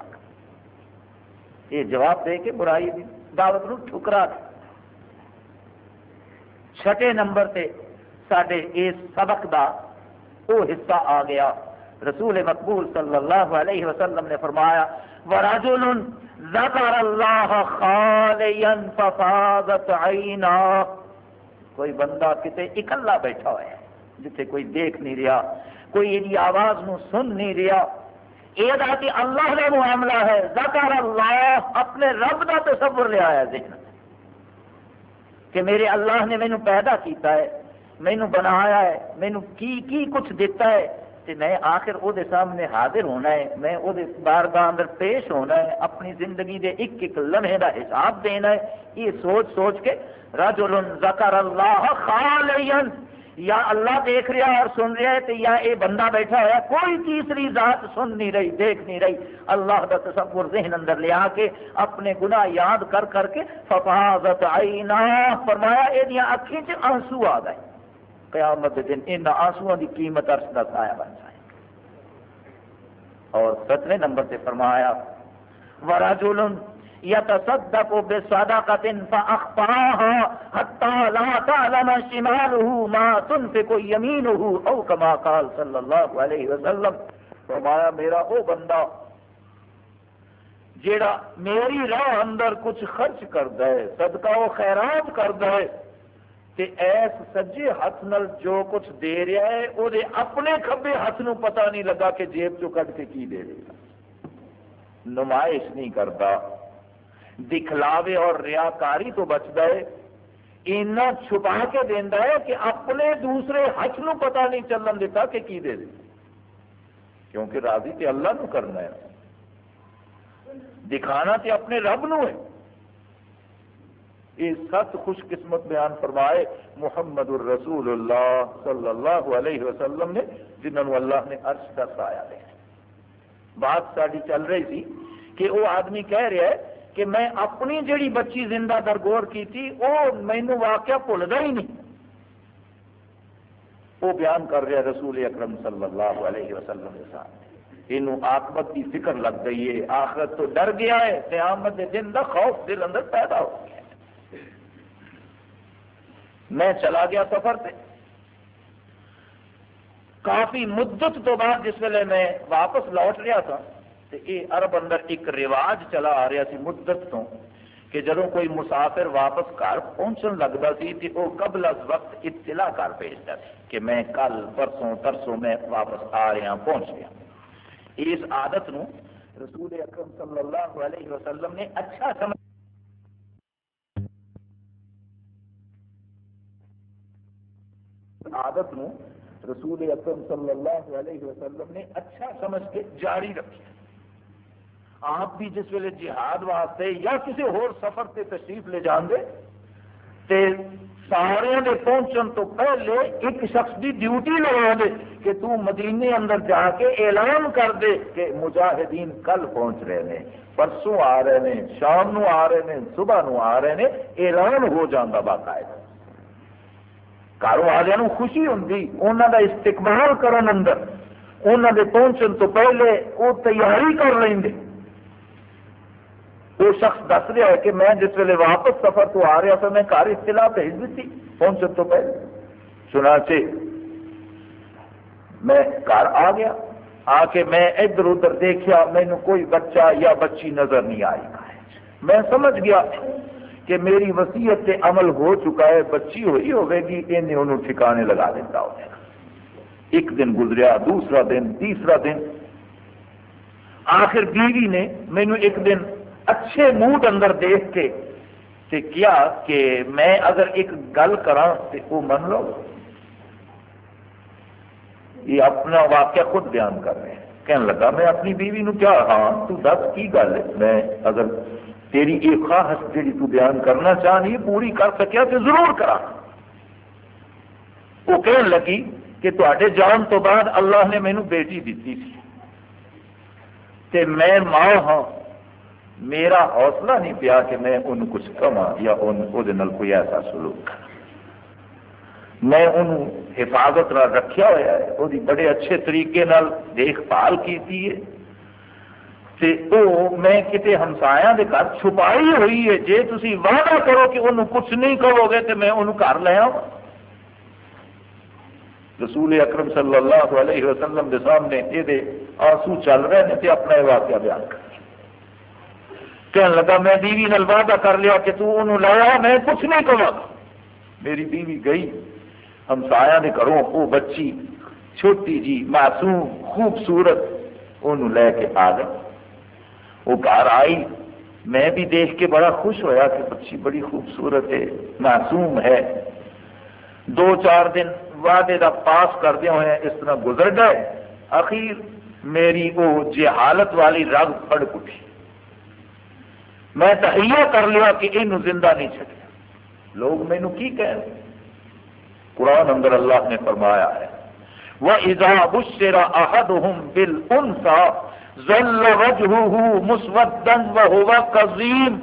یہ جواب دے کے برائی دی دعوت نو ٹھکرا دے۔ چھٹے نمبر تے سڈے اس سبق دا وہ حصہ آ گیا۔ رسول مقبول صلی اللہ علیہ وسلم نے فرمایا وَرَجُلٌ ذَكَرَ اللَّهَ خَالِيًا فَفَاضَتْ عَيْنَا کوئی بندہ کتے اکلا بیٹھا ہوا ہے، جتھے کوئی دیکھ نہیں رہا، کوئی یہ آواز نو سن نہیں رہا۔ یہ کہ اللہ کا معاملہ ہے، ذکر اللہ، اپنے رب کا تصور لیا ہے ذہن کہ میرے اللہ نے مینو پیدا کیتا ہے مینو بنایا ہے مینو کی کی کچھ دیتا ہے۔ کہ میں آخر وہ سامنے حاضر ہونا ہے، میں وہ بارگاہ اندر پیش ہونا ہے، اپنی زندگی دے ایک ایک لمحے کا حساب دینا ہے۔ یہ سوچ سوچ کے رجل ذکر اللہ خالین۔ یا اللہ دیکھ رہا اور سن رہا ہے تو یا یہ بندہ بیٹھا ہوا کوئی تیسری ذات سن نہیں رہی، دیکھ نہیں رہی۔ اللہ کا تصور ذہن اندر لیا کے اپنے گناہ یاد کر کر کے ففاظت عینا فرمایا یہ اکھیں چ آنسو آ گئے۔ قیامت دن ان آنسو کی قیمت ارس کا سایہ بن جائے۔ اور ستویں نمبر سے فرمایا وراجل يتصدق بصدقة فأخفاها حتى لا تعلم شماله ما تنفق يمينه أو كما قال صلى الله عليه وسلم. فرمایا، میرا وہ بندہ، جیڑا میری راہ اندر کچھ خرچ کرتا ہے، صدقہ و خیرات کرتا ہے کہ ایس سجے ہاتھ نال جو کچھ دے رہا ہے وہ اپنے کھبے ہاتھ نو پتہ نہیں لگا کہ جیب چو کٹ کے کی دے رہا نمائش نہیں کرتا دکھلاوے اور ریاکاری تو بچتا ہے اینا چھپا کے دینا ہے کہ اپنے دوسرے ہاتھ نو پتا نہیں چلن دیتا کہ کی دے دے کیونکہ راضی تے اللہ نو کرنا ہے۔ دکھانا تے اپنے رب نو ہے۔ یہ سات خوش قسمت بیان فرمائے محمد الرسول اللہ صلی اللہ علیہ وسلم نے، جنہوں اللہ نے عرش کا سایہ دیا۔ بات ساری چل رہی تھی کہ وہ آدمی کہہ رہا ہے کہ میں اپنی جڑی بچی زندہ درگور کی وہ مینو واقعہ بھولتا ہی نہیں۔ وہ بیان کر رہا رسول اکرم صلی اللہ علیہ وسلم کے ساتھ۔ یہ آکمت کی فکر لگ گئی ہے، آخرت تو ڈر گیا ہے، قیامت دن کا خوف دل اندر پیدا ہو گیا میں چلا گیا سفر سے کافی مدت تو بعد جس ویلے میں واپس لوٹ رہا تھا۔ تو یہ عرب اندر ایک رواج چلا آ رہا سی مدت تو، کہ جدو کوئی مسافر واپس گھر پہنچن لگتا سی تو وہ قبل از وقت اطلاع کر بھیجتا سی کہ میں کل، پرسوں، ترسوں میں واپس آ رہا، پہنچ گیا اس عادت نو رسول اکرم صلی اللہ علیہ وسلم نے اچھا سمجھ عادت نو رسول اکرم صلی اللہ علیہ وسلم نے اچھا سمجھ کے جاری رکھی۔ آپ بھی جس ویلے جہاد واسطے یا کسی اور سفر سے تشریف لے جان دے، تے سارے دے پہنچن تو پہلے ایک شخص کی ڈیوٹی لگا دے کہ تو مدینے اندر جا کے اعلان کر دے کہ مجاہدین کل پہنچ رہے ہیں، پرسوں آ رہے ہیں، شام نو آ رہے ہیں، صبح نو آ رہے ہیں، اعلان ہو جانا باقاعدہ۔ گھر والوں خوشی ہوں انہوں کا استقبال کرن اندر انہوں دے پہنچن تو پہلے وہ تیاری کر لیں وہ شخص دس رہا ہے کہ میں جس ویلے واپس سفر تو آ رہا تھا، میں گھر اطلاع بھیج دیتی پہنچن تو پہلے۔ چنانچہ میں گھر آ گیا، آ کے میں ادھر ادھر دیکھا، مینو کوئی بچہ یا بچی نظر نہیں آئی۔ میں سمجھ گیا کہ میری وسیعت سے عمل ہو چکا ہے، بچی ہوئی ہوئے گی، انہیں ٹھکانے لگا دیتا ہو ایک دن گزریا، دوسرا دن، تیسرا دن۔ آخر بیوی نے مینو ایک دن اچھے موڈ اندر دیکھ کے تے کیا کہ میں اگر ایک گل کرا تو وہ من لو۔ یہ اپنا واقعہ خود بیان کر رہے ہیں۔ کہنے لگا میں اپنی بیوی نو کیا؟ ہاں تو دس کی گل ہے۔ میں اگر تیری ایک خواہش جی تو بیان کرنا چاہنی پوری کر سکیا تو ضرور کرا۔ وہ کہنے لگی کہ تے جان تو بعد اللہ نے مینو بیٹی دیتی تھی تے میں ماں ہاں میرا حوصلہ نہیں پیا کہ میں ان کچھ کما یا ان کوئی ایسا سلوک کرا میں انہوں حفاظت رکھیا ہوا ہے، وہ بڑے اچھے طریقے نال دیکھ بھال کی تے او میں کتے ہمسایا دے گھر چھپائی ہوئی ہے، جے تسی وعدہ کرو کہ انہوں کچھ نہیں کرو گے تو میں انہوں گھر لے آؤں۔ رسول اکرم صلی اللہ علیہ وسلم دے سامنے یہ آنسو چل رہے ہیں تے اپنا واقعہ بیان کر۔ کہنے لگا، میں بیوی نال وعدہ کر لیا کہ تو انہوں لایا میں کچھ نہیں کروں میری بیوی گئی ہمسایا نے گھروں، وہ بچی، چھوٹی جی معصوم، خوبصورت، انہوں لے کے آ گئے وہ گھر آئی، میں بھی دیکھ کے بڑا خوش ہویا کہ بچی بڑی خوبصورت ہے، معصوم ہے۔ دو چار دن وعدے کا پاس کردے ہوئے اس طرح گزر گئے۔ اخیر میری وہ جہالت والی رگ پڑ اٹھی میں تہیا کر لیا کہ یہ زندہ نہیں چڑیا لوگ مینو کی کہہ قرآن اندر اللہ نے فرمایا ہے وہ اضا بشرا احد ہوں بل ان سا مسودن و قزیم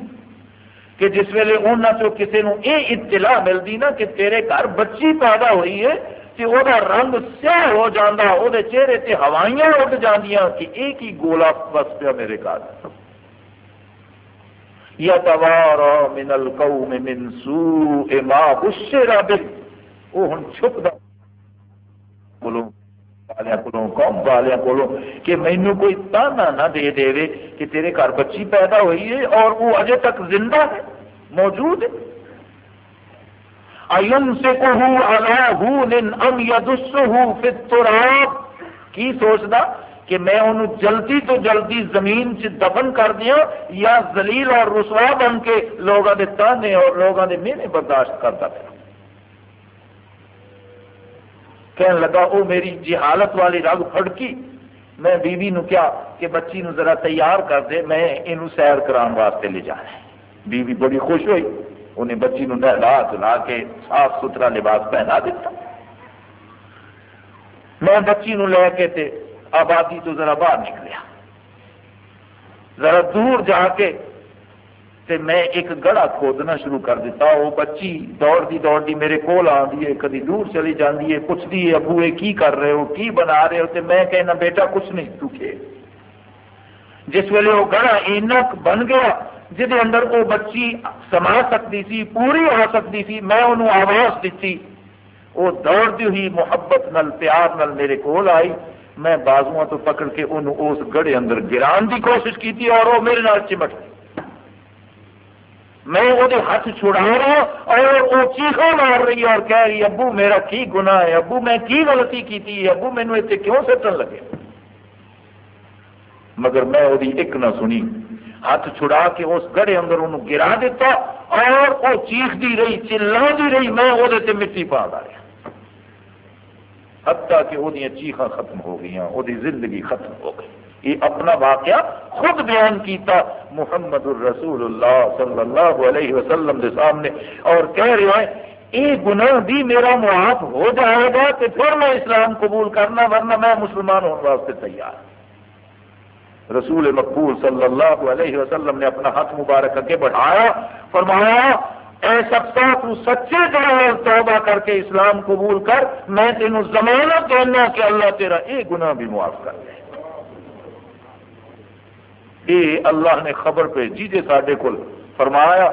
کہ جس ویلے انہوں چو کسی نو یہ اطلاع ملتی نا کہ تیرے گھر بچی پیدا ہوئی ہے کہ وہ رنگ سیاہ ہو جانا وہ چہرے سے ہوائیاں اڈ جانیاں کہ ایک ہی گولا بس پیا میرے گھر۔ یتوارا من القوم من سوء ما بشر به. وہ ہن چھپ دا بولو والے کو قوم والے کو کہ مینو کوئی تانا نہ دے دے وے کہ تیرے گھر بچی پیدا ہوئی ہے اور وہ اجے تک زندہ ہے، موجود ہے۔ ایم سے کو ہوں ام یدسہ فی التراب۔ کی سوچدا کہ میں انہوں جلدی تو جلدی زمین سے دفن کر دیا یا زلیل اور رسوا بن کے لوگوں کے تانے اور لوگوں کے مینے برداشت کرتا پیا کہنے لگا وہ میری جہالت والی رگ پھڑکی میں بیوی بی نو کیا کہ بچی نو ذرا تیار کر دے، میں یہ سیر کران واسطے لے جا رہا بیوی بڑی خوش ہوئی، انہیں بچی نو نہلا چلا کے صاف ستھرا لباس پہنا دیتا۔ میں بچی نو لے کے تے آبادی تو ذرا باہر نکلیا ذرا دور جا کے تے میں ایک گڑا کھودنا شروع کر دیتا۔ وہ بچی دوڑتی دوڑتی میرے کول آتی ہے، کدی دور چلی جاتی ہے، پوچھتی ہے، ابو یہ کی کر رہے ہو؟ کی بنا رہے ہو؟ تے میں کہنا، بیٹا کچھ نہیں، تو کھیل جس ویلے وہ گڑا اینک بن گیا جہد اندر وہ بچی سما سکتی سی، پوری آ سکتی سی، میں انہوں آواز دیتی۔ وہ دوڑتی ہوئی محبت نل پیار نل میرے کول آئی۔ میں بازو تو پکڑ کے انہوں اس گڑے اندر گران کی کوشش کی اور وہ میرے نال چمٹ گئی۔ میں وہ ہاتھ چھڑا رہا اور وہ چیخا مار رہی ہے اور کہہ رہی ابو میرا کی گناہ ہے؟ ابو میں کی غلطی کی ابو مینو اتنے کیوں سٹن لگے؟ مگر میں وہ ایک نہ سنی۔ ہاتھ چھڑا کے اس گڑے اندر انہوں گرا دیتا اور وہ چیخ دی رہی چلا دی رہی، میں وہ مٹی پا رہا حتیٰ کہ وہ چیخا ختم ہو گئی وہ زندگی ختم ہو گئی۔ یہ اپنا واقعہ خود بیان کیتا محمد الرسول اللہ صلی اللہ علیہ وسلم کے سامنے۔ اور کہہ رہے ہیں یہ گناہ بھی میرا معاف ہو جائے گا کہ پھر میں اسلام قبول کرنا، ورنہ میں مسلمان ہونے واسطے تیار۔ رسول مقبول صلی اللہ علیہ وسلم نے اپنا ہاتھ مبارک اگے بڑھایا، فرمایا اے سکتا تو سچے دل توبہ کر کے اسلام قبول کر، میں تینوں ضمانت دینا کہ اللہ تیرا یہ گناہ بھی معاف کر دے۔ یہ اللہ نے خبر بھیجی جی سڈے کو فرمایا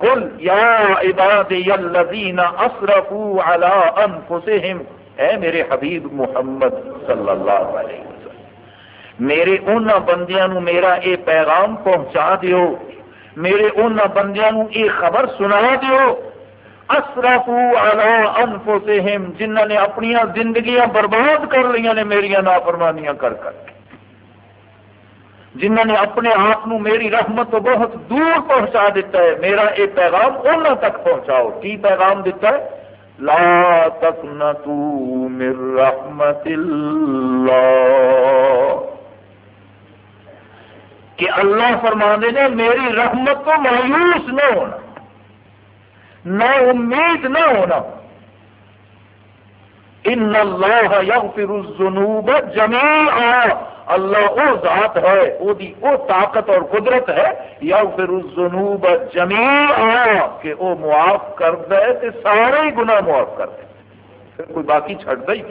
کل یا عباد الذین اسرفوا علی انفسہم، اے میرے حبیب محمد صلی اللہ علیہ وسلم، میرے ان بندیاں نو میرا اے پیغام پہنچا دیو۔ میرے ان بندیاں نو اے خبر سنا دیو. اسرفوا علی انفسہم، جنہاں نے اپنی زندگیاں برباد کر لیاں نے میری نافرمانیاں کر کر. جنہوں نے اپنے آپ کو میری رحمت تو بہت دور پہنچا دیتا ہے، میرا یہ پیغام انہوں تک پہنچاؤ. کی پیغام دیتا ہے؟ لا تقنطوا من رحمت اللہ. کہ اللہ فرما نے میری رحمت کو مایوس نہ ہونا، نہ امید نہ ہونا۔ ان اللہ یغفر الذنوب جميعا اللہ وہ ذات ہے، وہ دی او طاقت اور قدرت ہے۔ یا پھر الذنوب جميعا کہ وہ معاف کر دے تے سارے ہی گناہ معاف کر دے۔ پھر کوئی باقی چھڑ دے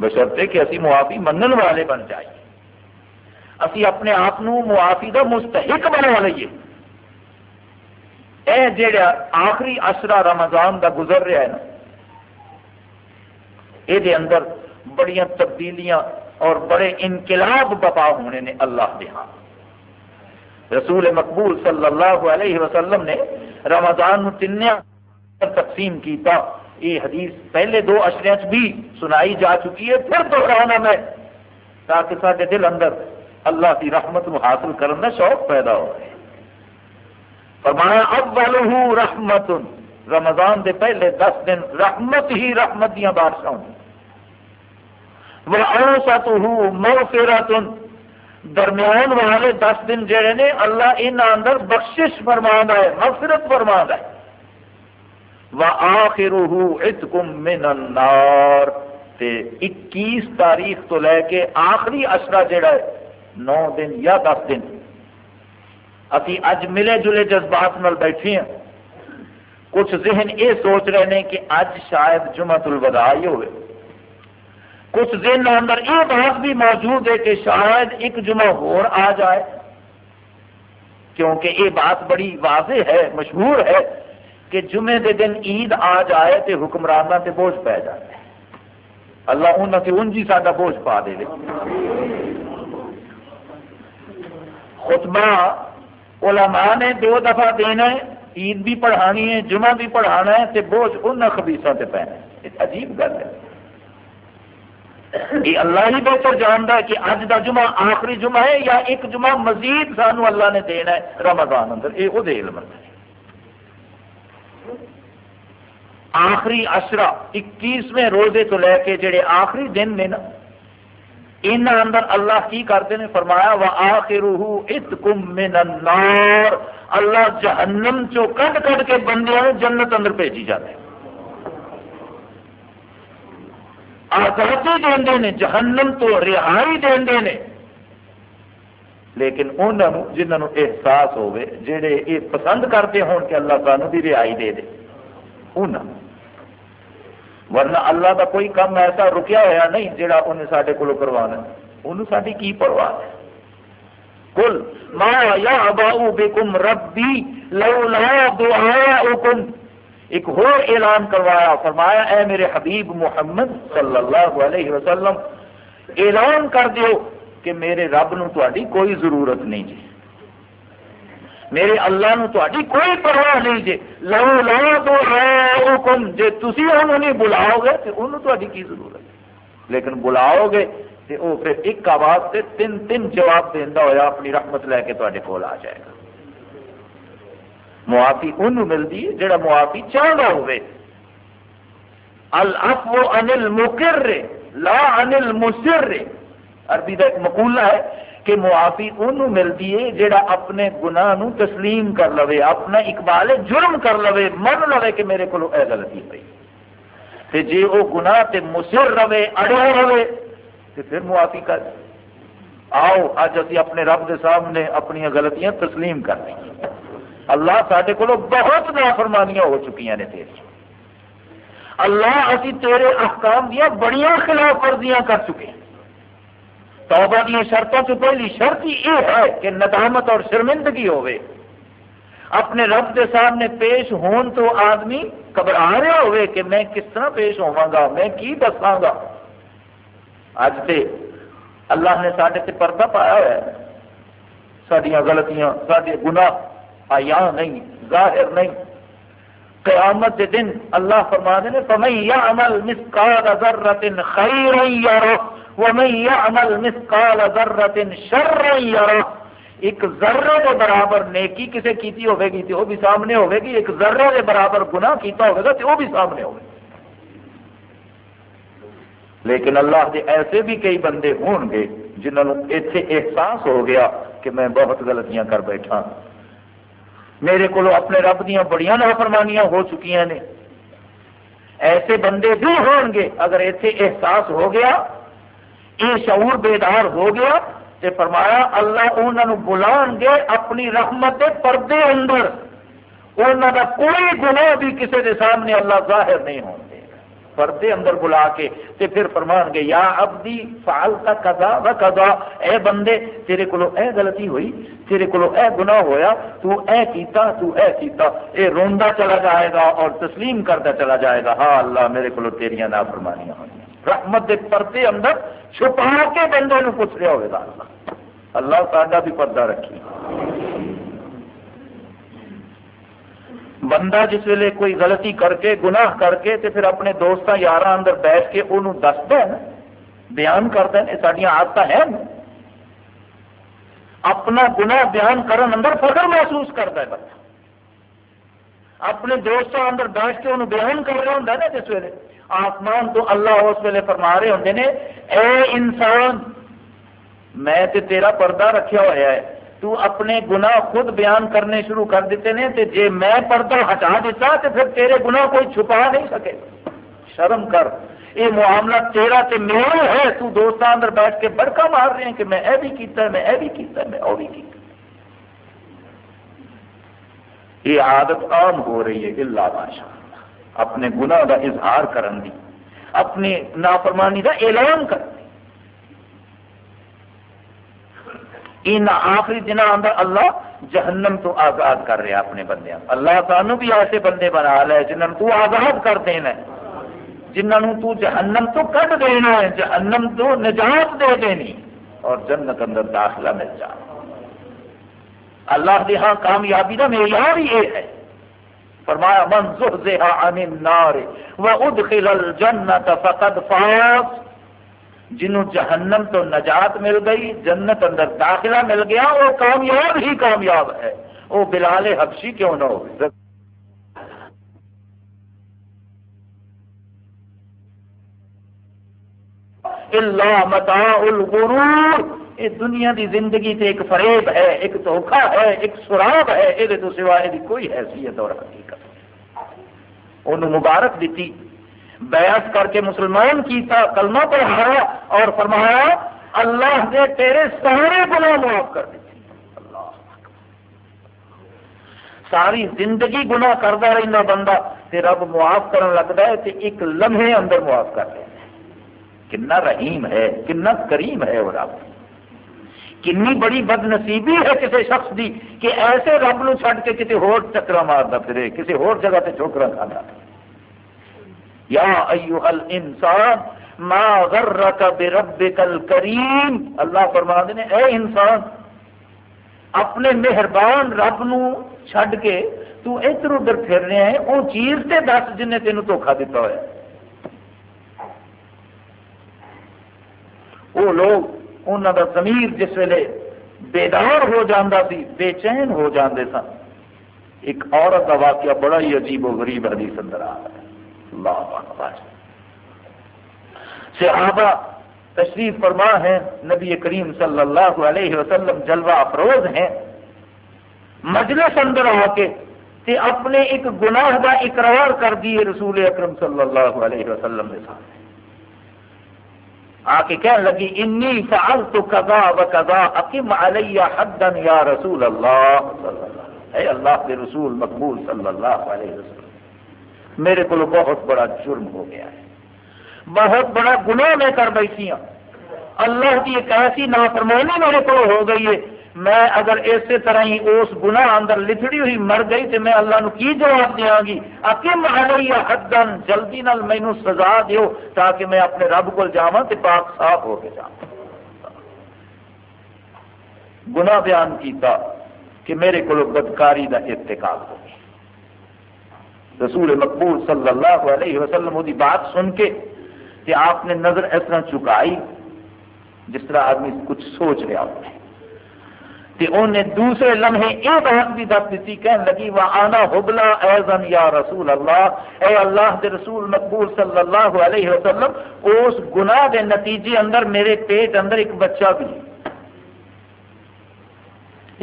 بشرطے کہ اسی معافی منن والے بن جائیے اسی اپنے آپ معافی دا مستحق بنا لیے جی۔ اے جڑا آخری اشرا رمضان دا گزر رہا ہے نا یہ اندر بڑی تبدیلیاں اور بڑے انقلاب بپا ہونے نے اللہ کے ہاں۔ رسول مقبول صلی اللہ علیہ وسلم نے رمضان تین تقسیم کیتا۔ یہ حدیث پہلے دو اشرے بھی سنائی جا چکی ہے، پھر دوہرانا میں، تاکہ سارے دل اندر اللہ کی رحمت کو حاصل کرنے کا شوق پیدا ہو رہے فرمایا اب رحمت رمضان دے پہلے دس دن رحمت ہی رحمت دیا بارشاں مغفرت۔ درمیان والے دس دن جڑے نے، اللہ ان اندر بخشش فرما ہے، مغفرت فرما ہے۔ من النار۔ تے اکیس تاریخ تو لے کے آخری اشرا جڑا ہے نو دن یا دس دن۔ ابھی اج ملے جلے جذبات نال بیٹھے ہیں۔ کچھ ذہن یہ سوچ رہے ہیں کہ اج شاید جمعت الوداع ہی ہوئے۔ کچھ دن اندر یہ بات بھی موجود ہے کہ شاید ایک جمعہ ہور آ جائے۔ کیونکہ یہ بات بڑی واضح ہے، مشہور ہے کہ جمعے دے دن عید آ جائے تو حکمرانہ سے بوجھ پی جائے اللہ ان سے ان جی سا بوجھ پا دے۔ خطبہ علماء نے دو دفعہ دینا ہے، عید بھی پڑھانی ہے، جمعہ بھی پڑھانا ہے تو بوجھ ان خبیسوں سے پینا ہے عجیب گل ہے۔ یہ اللہ ہی بہتر جانتا ہے کہ اج کا جمعہ آخری جمعہ ہے یا ایک جمعہ مزید سانو اللہ نے دینا ہے رمضان اندر۔ یہ وہ علم ہے۔ آخری اشرا اکیسویں روزے تو لے کے جڑے آخری دن نے نا ان اندر اللہ کی کرتے ہیں فرمایا وا آخر من النار۔ اللہ جہنم چو کٹ کٹ کے بندے جنت اندر بھیجی جاتے ہیں۔ آزادی دے جہنم تو رہائی دے نے۔ لیکن انہوں جنہوں احساس ہوئے جڑے یہ پسند کرتے ہون کہ اللہ سانو بھی رہائی دے دے انہوں ورنہ اللہ کا کوئی کام ایسا رکیا ہوا نہیں جہاں انہیں سارے کو کروانا انہوں ساری کی پرواہ ہے؟ کل ما یا بکم ربی لولا دعاؤکم۔ ایک ہو اعلان کروایا، فرمایا، اے میرے حبیب محمد صلی اللہ علیہ وسلم، اعلان کر دیو کہ میرے رب نو تاری کوئی ضرورت نہیں جی۔ میرے اللہ نو تاری کوئی پرواہ نہیں جی۔ لو لو تو حکم جی تھی انہوں نہیں بلاؤ گے تو انہوں تاری کی ضرورت لیکن بلاؤ گے تو وہ پھر ایک آواز سے تین تین جواب دینا ہوا اپنی رحمت لے کے تے کول آ جائے گا۔ معافی انہوں ملتی ہے جڑا معافی چاہتا ہوئے الافو انل مکر لا انل مسر عربی کا ایک مقولہ ہے کہ معافی انہوں ملتی ہے جڑا اپنے گناہ نو تسلیم کر لوے، اپنا اقبال جرم کر لوے، من لوے کہ میرے کو اے غلطی پئی تے جے وہ گناہ تے مصر رہے، اڑے رہے، تے پھر معافی کر۔ آؤ اج اسی اپنے رب دے سامنے اپنی غلطیاں تسلیم کر دیں اللہ سارے کو بہت نافرمانیاں ہو چکی نے تیرے۔ اللہ اسی تیرے احکام دیا بڑی خلاف ورزیاں کر چکے ہیں۔ توبہ دیا شرطوں سے پہلی شرط ہی یہ ہے کہ ندامت اور شرمندگی ہوئے۔ اپنے رب کے سامنے پیش ہون تو آدمی گھبرا رہا ہوئے کہ میں کس طرح پیش ہوا گا میں کی دساں گا اج تے اللہ نے سارے سے پردہ پایا ہوا ہے۔ سڈیا غلطیاں سارے گناہ آیا نہیں، ظاہر نہیں۔ قیامت کے دن اللہ فرما دے فمن یعمل مثقال ذرة خیرا یرہ ومن یعمل مثقال ذرة شرا یرہ ایک ذرے کے برابر نیکی کسے کیتی ہوے گی تو وہ بھی سامنے ہوے گی ایک ذرے کے برابر گناہ کیتا ہوگا تو وہ بھی سامنے ہوگا لیکن اللہ کے ایسے بھی کئی بندے ہون گے جنہوں اتنے احساس ہو گیا کہ میں بہت غلطیاں کر بیٹھا میرے کو اپنے رب دیا بڑی نافرمانیاں ہو چکی نے۔ ایسے بندے بھی ہون گے، اگر ایسے احساس ہو گیا یہ شعور بیدار ہو گیا تو فرمایا، اللہ انہوں بلا گے اپنی رحمت کے پردے اندر انہوں کا کوئی گناہ بھی کسی کے سامنے اللہ ظاہر نہیں ہوں پردے اندر بلا کے تے پھر فرمان گے، یا ابدی فال کا کدا و کدا اے بندے، تیرے کو اے غلطی ہوئی، تیرے کو اے گناہ ہویا، تو اے کیتا، تو اے کیتا، اے روندا چلا جائے گا اور تسلیم کرتا چلا جائے گا۔ ہاں اللہ میرے کو تیریاں نافرمانیاں ہوئی رحمت دے پردے اندر چھپا کے بندے نو پوچھ رہا ہوئے گا اللہ۔ ساڈا بھی پردہ رکھی بندہ جس ویلے کوئی غلطی کر کے، گناہ کر کے تے پھر اپنے دوست یار اندر بیٹھ کے انہوں دستا ہے بیان کرتا ہے سڈیا آدت ہے اپنا گناہ بیان کرن اندر فخر محسوس کرتا ہے بندہ۔ اپنے دوستوں اندر بیٹھ کے انہوں بیان کر رہا ہوں نا جس ویلے۔ آسمان تو اللہ اس ویلے فرما رہے ہوں نے اے انسان، میں تے تیرا پردہ رکھا ہوا ہے، تو اپنے گناہ خود بیان کرنے شروع کر دیتے ہیں تے جے میں پردہ ہٹا دیتا تو پھر تیرے گناہ کوئی چھپا نہیں سکے۔ شرم کر یہ معاملہ تیرا تے میرا ہے، تو دوست اندر بیٹھ کے بڑکا مار رہے ہیں کہ میں اے بھی کیتا ہے، میں اے بھی کیتا ہے، میں او بھی کیتا یہ عادت عام ہو رہی ہے اللہ بادشاہ۔ اپنے گناہ کا اظہار کرن دی، اپنی نافرمانی کا اعلان کر ان آخری دن اندر اللہ جہنم تو آزاد کر رہا اپنے بندے اللہ سانو بھی ایسے بندے بنا لے جنہوں تو آزاد کر دینا ہے، جنہوں تو جہنم تو کٹ دینا ہے، جہنم تو نجات دے دینی اور جنت اندر داخلہ مل جا اللہ کے ہاں کامیابی کا معیار یہ ہے۔ فرمایا، من زحزح عن النار وادخل الجنت فقد فاز. جنہوں جہنم تو نجات مل گئی، جنت اندر داخلہ مل گیا، وہ کامیاب ہی کامیاب ہے۔ وہ بلال حبشی کیوں نہ ہو؟ الا متاع الغرور۔ یہ دنیا دی زندگی تے ایک فریب ہے، ایک دھوکھا ہے، ایک سراب ہے یہ تو سوائے دی کوئی حیثیت اور حقیقت انہوں مبارک دیتی، بیعت کر کے مسلمان کیتا، کلمہ پڑھایا اور فرمایا، اللہ نے تیرے سارے گناہ معاف کر دیتے ساری زندگی گناہ کرتا رہتا بندہ، تے رب معاف کرن لگتا ہے، تے ایک لمحے اندر معاف کر دیا کنا رحیم ہے کنا کریم ہے وہ رب۔ کنی بڑی بد نصیبی ہے کسی شخص دی کہ ایسے رب نو چھڈ کے کسی ہور چکر مارتا پھرے، کسی ہور جگہ تے ٹھوکرا کھانا۔ یا ایوہ الانسان ما غرک بربک الکریم۔ اللہ فرما دے اے انسان، اپنے مہربان رب نو چھڈ کے تو ادھر ادھر پھر رہے ہیں وہ چیز سے دس جن نے تینوں دھوکھا دیتا ہوا وہ لوگ انہوں کا ضمیر جس ویلے بیدار ہو جاتا سی، بے چین ہو جاندے سن۔ ایک عورت کا واقعہ بڑا ہی عجیب و غریب حدیث اندر آ رہا ہے۔ اللہ اکبر۔ صحابہ تشریف فرما ہے نبی کریم صلی اللہ علیہ وسلم جلوہ افروز ہیں۔ مجلس اندر آ کے تے اپنے ایک گناہ کا اقرار کر دیے رسول اکرم صلی اللہ علیہ وسلم کے سامنے آ کے کہنے لگی، انی فعلت کذا و کذا، اقم علی حدا یا رسول اللہ. صلی اللہ اے اللہ کے رسول مقبول صلی اللہ علیہ وسلم، میرے کو بہت بڑا جرم ہو گیا ہے۔ بہت بڑا گناہ میں کر بیٹھی ہوں اللہ کی ایک ایسی نافرمانی میرے کو ہو گئی ہے میں اگر اسی طرح ہی اس گناہ اندر لتڑی ہوئی مر گئی تو میں اللہ نو کی جواب دیا گی؟ اکم علیہ حدن جلدی نال مینو سزا دیو تاکہ میں اپنے رب کو جاواں تے پاک صاف ہو کے جاواں۔ گناہ بیان کیتا کہ میرے کو بدکاری دا ارتکاب ہو گیا۔ رسول مقبول صلی اللہ علیہ وسلم وہ بات سن کے کہ آپ نے نظر اس طرح چکائی جس طرح آدمی کچھ سوچ رہا ہوتا ہے۔ انہیں دوسرے لمحے یہ بات بھی دس دیتی کہنے لگی وہ آنا حبلا ایزن یا رسول اللہ. اے اللہ دے رسول مقبول صلی اللہ علیہ وسلم، اس گناہ دے نتیجے اندر میرے پیٹ اندر ایک بچہ بھی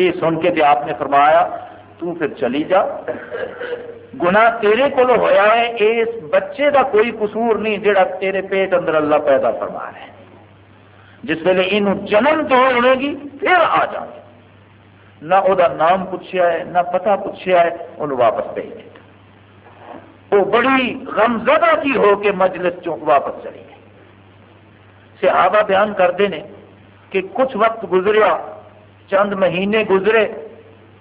یہ سن کے آپ نے فرمایا، تو پھر چلی جا۔ گناہ تیرے کو ہوا ہے، اس بچے دا کوئی قصور نہیں جڑا تیرے پیٹ اندر اللہ پیدا فرما رہا ہے۔ جس ویلے یہ جنم تو ہونے گی، پھر آ جا نہ وہ نام پوچھا ہے نہ پتہ پوچھا ہے انہوں واپس بھیج دیتا وہ بڑی غمزدہ کی ہو کے مجلس چوں واپس چلی گئی صحابہ بیان کرتے ہیں کہ کچھ وقت گزریا، چند مہینے گزرے،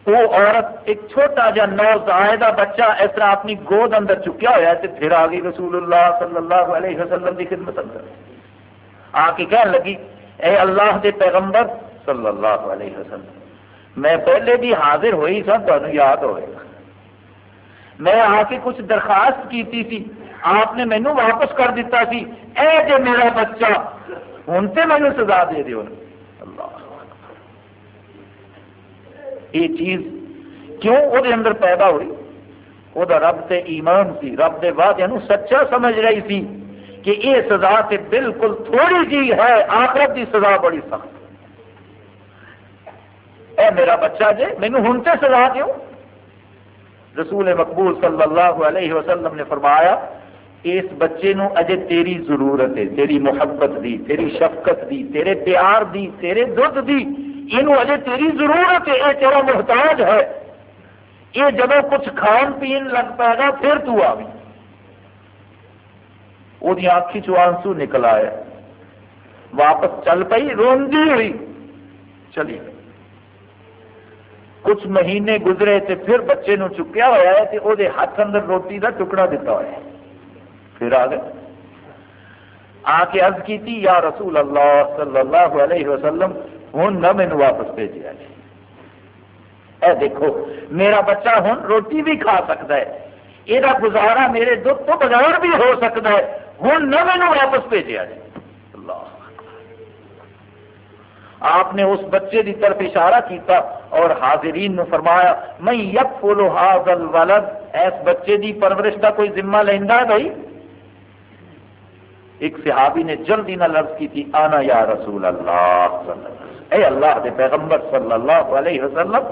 وہ عورت ایک چھوٹا جا نوزائدہ بچہ اس طرح اپنی گود اندر چکیا ہوا ہے، پھر آ گئی رسول اللہ صلی اللہ علیہ وسلم کی خدمت اندر۔ آ کے کہنے لگی، اے اللہ کے پیغمبر صلی اللہ علیہ وسلم میں پہلے بھی حاضر ہوئی سا تمہیں یاد ہوئے۔ میں آ کے کچھ درخواست کی تھی آپ نے مینو واپس کر دیتا سی۔ اے جو میرا بچہ ہوں سے مینو سزا دے دیو۔ اللہ۔ یہ چیز کیوں وہ اندر پیدا ہوئی؟ وہ رب تے ایمان سی، رب دے وعدے نو سچا سمجھ رہی سی کہ یہ سزا تے بالکل تھوڑی جی ہے، آخرت دی سزا بڑی سخت۔ اے میرا بچہ جی، جے مینو ہوں تے سزا دیو رسول مقبول صلی اللہ علیہ وسلم نے فرمایا، اس بچے نو اجے تیری ضرورت ہے، تیری محبت دی، تیری شفقت دی، تیرے پیار دی، تیرے دودھ دی یہ اجے تیری ضرورت ہے یہ تیرا محتاج ہے۔ یہ جب کچھ کھان پین لگ پائے گا پھر تو آ وہ آنکھی آنسو نکل آیا واپس چل پئی، روندی ہوئی۔ چلی گئی۔ کچھ مہینے گزرے تے پھر بچے نو چکیا ہوا ہے تے وہ ہاتھ اندر روٹی کا ٹکڑا دیتا ہوا ہے۔ پھر آ گئے۔ آ کے عرض کی یا رسول اللہ صلی اللہ علیہ وسلم ہوں نہ مینو واپس بھیجا جی۔ اے دیکھو، میرا بچہ ہوں روٹی بھی کھا سکتا ہے۔ یہ گزارا میرے دکھ تو بغیر بھی ہو سکتا ہے۔ ہوں نہ مینو واپس بھیجا جی۔ آپ نے اس بچے کی طرف اشارہ کیتا اور حاضرین نے فرمایا میں یک فولو حاضل ولد اس بچے دی پرورش کا کوئی ذمہ لینا بھائی؟ ایک صحابی نے جلدی نہ لفظ کی تھی، آنا یا رسول اللہ اے اللہ دے پیغمبر صلی اللہ علیہ وسلم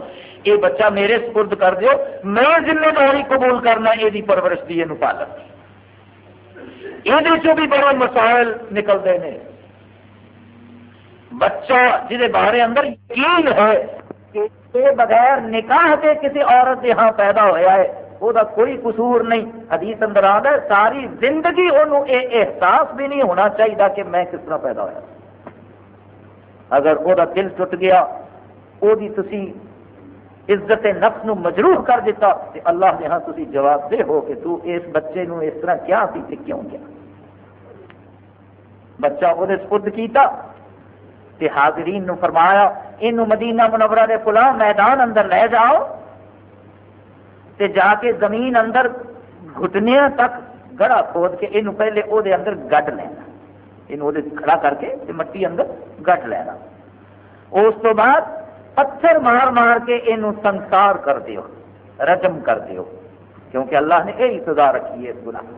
یہ بچہ میرے سپرد کر دیو، میں ذمہ داری قبول کرنا یہ پرورش دی یہ پالن یہ بھی بڑے مسائل نکلتے ہیں۔ بچہ جہد بارے اندر یقین ہے کہ بغیر نکاح کے کسی عورت یہاں پیدا ہوا ہے، وہ کوئی قصور نہیں۔ حدیث اندر آتا ہے، ساری زندگی انہوں یہ احساس بھی نہیں ہونا چاہیے کہ میں کس طرح پیدا ہوا اگر وہ دل ٹوٹ گیا، وہ تسی عزت نفس نو مجروح کر دیتا تو اللہ نے ہاں تسی جواب دے ہو کہ تو اس بچے نو اس طرح کیا سی کیوں گیا؟ بچہ وہ سپرد کیتا تے حاضرین نو فرمایا یہ مدینہ منورہ دے فلاں میدان اندر لے جاؤ تے جا کے زمین اندر گھٹنیا تک گڑا کھود کے یہ پہلے وہ اندر گڈ لینا۔ یہ کھڑا کر کے مٹی اندر گڈ لینا۔ اس تو بعد پتھر مار مار کے یہ سنسار کر دیو، رجم کر دیو، کیونکہ اللہ نے یہی سزا رکھی ہے اس گناہ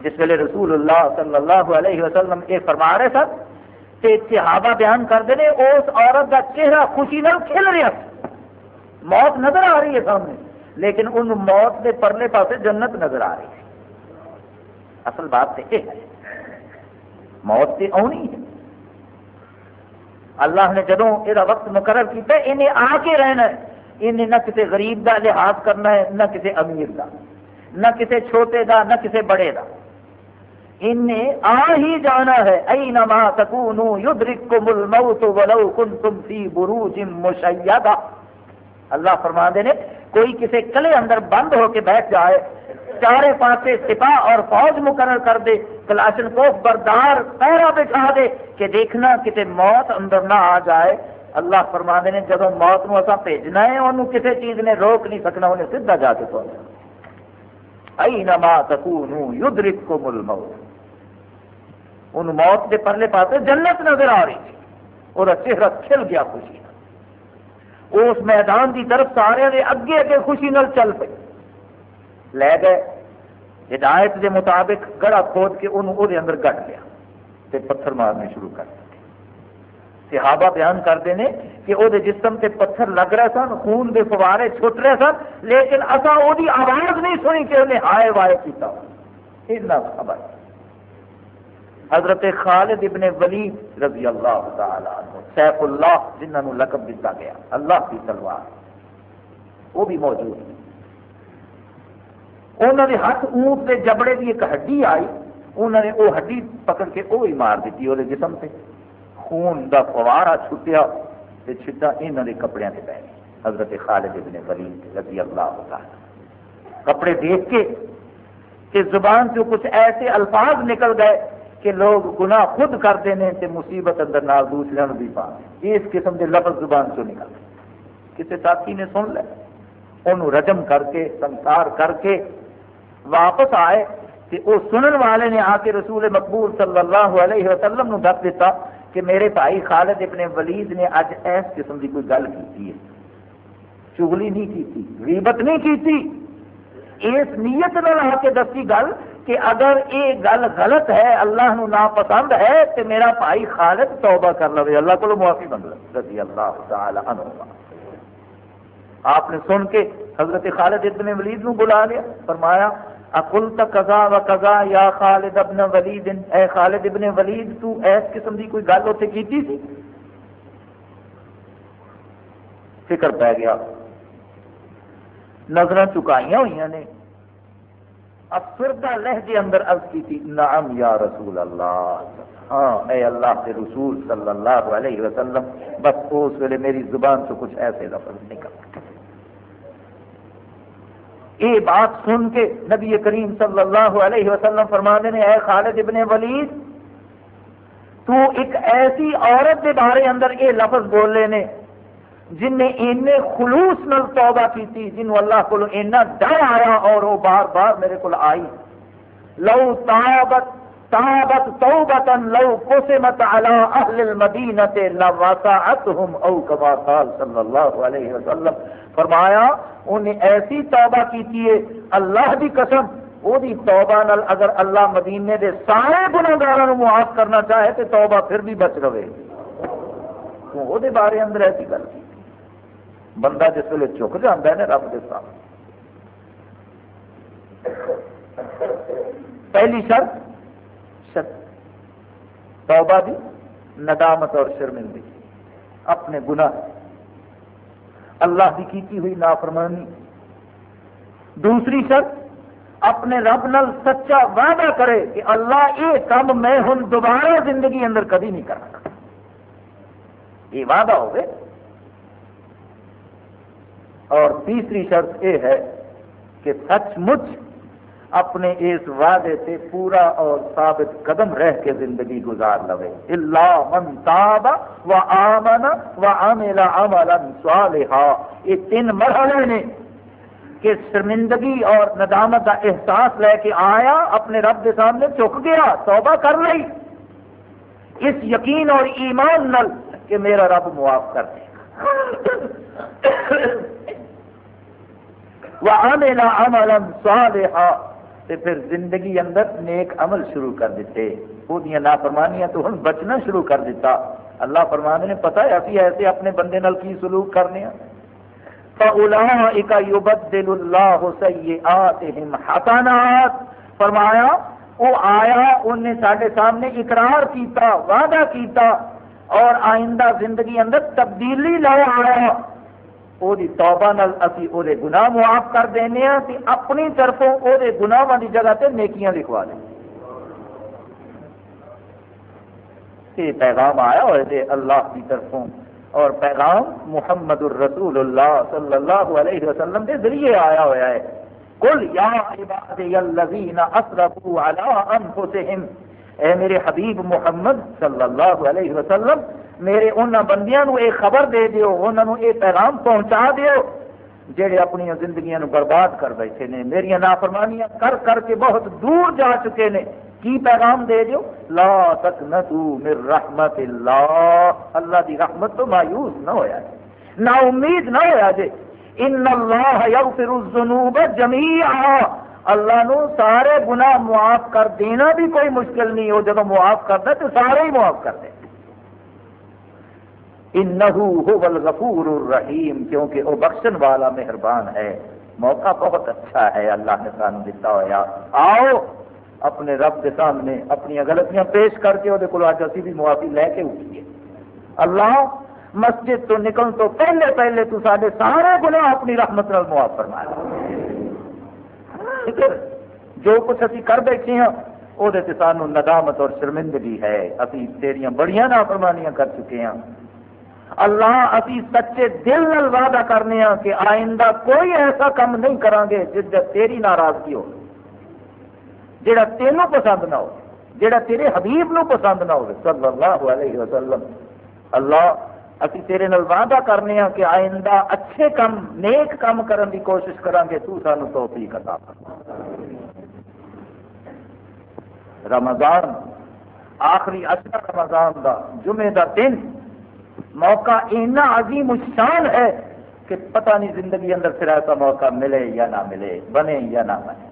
جس ویلے رسول اللہ صلی اللہ علیہ وسلم یہ فرما رہے سن تے صحابہ بیان کرتے ہیں اس عورت کا چہرہ خوشی نہ کھل رہا موت نظر آ رہی ہے سامنے، لیکن ان موت کے پرلے پاس جنت نظر آ رہی ہے۔ اصل بات تو یہ ہے، موت سے آنی ہے۔ اللہ نے جدو یہ وقت مقرر کیا انہیں آ کے رہنا ہے۔ انہیں نہ کسی غریب کا لحاظ کرنا ہے، نہ کسی امیر کا نہ کسی چھوٹے کا نہ کسی بڑے کا انہیں آ ہی جانا ہے۔ اینما تکونو یدرککم الموت ولو کنتم فی بروج مشیدہ۔ اللہ فرما دے نے، کوئی کسی کلے اندر بند ہو کے بیٹھ جائے، چارے پاسے سپاہ اور فوج مقرر کر دے، کلاشن کو بردار پہرا بٹھا دے کہ دیکھنا کتے موت اندر نہ آ جائے۔ اللہ فرما دے نے، جب موت نو اسا بھیجنا ہے، انہوں کسی چیز نے روک نہیں سکنا، انہیں سیدھا جا کے پہنچنا اینما تکونو یدرککم الموت ان موت کے پرلے پاس جنت نظر آ رہی تھی۔ اور چہرہ کھل گیا خوشی اس میدان کی طرف سارے دے اگے اگے خوشی نل چل پے لے گئے۔ ہدایت کے مطابق گڑا کھود کے انہوں اندر گٹ لیا تے پتھر مارنے شروع کر دیتے۔ صحابہ بیان کرتے ہیں کہ وہ جسم سے پتھر لگ رہے سن، خون کے فوارے چھٹ رہے سن، لیکن اصا وہ آواز نہیں سنی کہ انہیں ہائے وائے کیا خبر۔ حضرت خالد ابن ولید رضی اللہ تعالی عنہ، سیف اللہ، جنہوں لقب دیتا گیا، اللہ کی تلوار، وہ بھی موجود انہوں نے ہاتھ اونٹ کے جبڑے کی ایک ہڈی آئی، انہوں نے وہ ہڈی پکڑ کے وہ مار دیتی وہ جسم سے خون دا فوارا چھٹیا تے چھٹا انہوں نے کپڑے سے پہ حضرت خالد ابن ولید رضی اللہ تعالی کپڑے دیکھ کے، کہ زبان سے کچھ ایسے الفاظ نکل گئے کہ لوگ گناہ خود کرتے ہیں تو مصیبت اندر نال دوسرے بھی پا۔ اس قسم کے لفظ زبان چ نکل۔ کسی ساتھی نے سن لیا انہوں رجم کر کے، سنسار کر کے واپس آئے کہ وہ سنن والے نے آ کے رسول مقبول صلی اللہ علیہ وسلم نو دس دیتا کہ میرے بھائی خالد ابن ولید نے اج اس قسم کی کوئی گل کی ہے۔ چگلی نہیں کی غیبت نہیں کی اس نیت نہ آ کے دسی گل کہ اگر یہ گل غلط ہے، اللہ نو ناپسند ہے تو میرا بھائی خالد توبہ کر لو اللہ کو معافی منگ لو رضی اللہ تعالی عنہ۔ آپ نے سن کے حضرت خالد ابن ولید نو بلا لیا۔ فرمایا اقل قضا و قضا یا خالد ابن ولید۔ اے خالد ابن ولید، تو ایس قسم دی کوئی گل اتنے کی تھی فکر پی گیا۔ نظر چکائیاں ہوئی نے۔ افسردہ لہجے اندر عرض کی تھی، نعم یا رسول اللہ۔ ہاں اے اللہ کے رسول صلی اللہ علیہ وسلم، بس اس ویلے میری زبان سے کچھ ایسے لفظ نکل۔ یہ بات سن کے نبی کریم صلی اللہ علیہ وسلم فرما نے اے خالد ابن ولید، تو ایک ایسی عورت کے بارے اندر یہ لفظ بولے نے جن نے این خلوص نل توبہ کی تھی اللہ کو اینا ڈر آیا اور وہ بار بار میرے کو آئی۔ لو تابت تابت توبتا لو قسمت على اہل المدینة لواسعتهم او کما قال صلی اللہ علیہ وسلم۔ فرمایا انہیں ایسی توبہ کی تھی اللہ دی قسم، وہ دی توبہ نل اگر اللہ مدینے دے سارے گناگار معاف کرنا چاہے تو توبہ پھر بھی بچ رہے۔ وہ دے بارے اندر ایسی گل۔ بندہ جس ویلے چک جاتا ہے نا رب کے سامنے۔ پہلی شرط شرط توبہ دی، ندامت اور شرمندگی۔ اپنے گناہ۔ اللہ کی کیتی ہوئی نافرمانی۔ دوسری شرط اپنے رب نل سچا وعدہ کرے کہ اللہ یہ کام میں ہوں دوبارہ زندگی اندر کبھی نہیں کرنا۔ یہ وعدہ ہوگا اور تیسری شرط یہ ہے کہ سچ مچ اپنے اس وعدے سے پورا اور ثابت قدم رہ کے زندگی گزار لوے۔ اللہ من تاب و آمن و عمل عملا صالحا۔ یہ تین مرحلے نے کہ شرمندگی اور ندامت کا احساس لے کے آیا، اپنے رب کے سامنے چک گیا، توبہ کر لی اس یقین اور ایمان نل کہ میرا رب معاف کر دے۔ وَعَمِلَ عَمَلًا صَالِحًا۔ تے پھر زندگی اندر نیک عمل شروع کر دیتے۔ وہ نافرمانیاں تو ہن بچنا شروع کر دیتا۔ اللہ فرمانے نے پتا ہے ابھی ایسے اپنے بندے نال کی سلوک کرنے ہیں؟ فَأُولَٰئِكَ يُبَدِّلُ اللَّهُ سَيِّئَاتِهِمْ حَسَنَاتٍ۔ فرمایا، وہ آیا انہیں سارے سامنے اقرار کیتا، وعدہ کیتا اور آئندہ زندگی اندر تبدیلی لے آیا۔ وہ توبہ نال اسی وہ گناہ معاف کر دینے ہاں کہ اپنی طرفوں وہ گناہ کی جگہ تے نیکیاں لکھوا دیں یہ پیغام آیا ہوئے تھے اللہ کی طرفوں اور پیغام محمد الرسول اللہ صلی اللہ علیہ وسلم کے ذریعے آیا ہوا ہے کل یا عبادی الذین اسرفوا علی انفسہم اے میرے حبیب محمد صلی اللہ علیہ وسلم میرے ان بندیاں نو اے خبر دے دیو انہوں اے پیغام پہنچا دیو جڑے اپنی زندگیاں نو برباد کر بیٹھے نے میری نافرمانیاں کر کر کے بہت دور جا چکے نے۔ کی پیغام دے دیو؟ لا تکنتو من رحمت اللہ۔ اللہ دی رحمت تو مایوس نہ ہویا ہے نا امید نہ ہویا جے ان اللہ یغفر الذنوب جميعا اللہ نو سارے گناہ معاف کر دینا بھی کوئی مشکل نہیں ہو جب معاف کرتا تو سارے ہی معاف کر دے انہو هو الغفور الرحیم، کیونکہ وہ بخشن والا مہربان ہے۔ موقع بہت اچھا ہے، اللہ نے سانو دیتا ہوا آؤ، اپنے رب کے سامنے اپنی غلطیاں پیش کر کے وہ اج اسی بھی معافی لے کے اٹھیے۔ اللہ، مسجد تو نکل تو پہلے پہلے تو سارے سارے گناہ اپنی رحمت نال معاف فرمایا فکر جو کچھ ابھی کر بیٹھے ہیں وہ سانو ندامت اور شرمندگی ہے۔ ابھی تیریاں بڑیاں نافرمانیاں کر چکے ہیں۔ اللہ ابھی سچے دل نال وعدہ کرنے ہیں کہ آئندہ کوئی ایسا کام نہیں کریں گے جس تیری ناراضگی ہو۔ جڑا تینوں پسند نہ ہو جڑا تیرے حبیب نو پسند نہ ہو صلی اللہ علیہ وسلم۔ اللہ ابھی تیرے نال وعدہ کرنے ہاں کہ آئندہ اچھے کام نیک کام کرن دی کوشش کریں گے تو سانو توفیق عطا رمضان، آخری اچھا رمضان دا جمعے دا دن موقع اینا عظیم الشان ہے کہ پتہ نہیں زندگی اندر پھر ایسا موقع ملے یا نہ ملے، بنے یا نہ بنے۔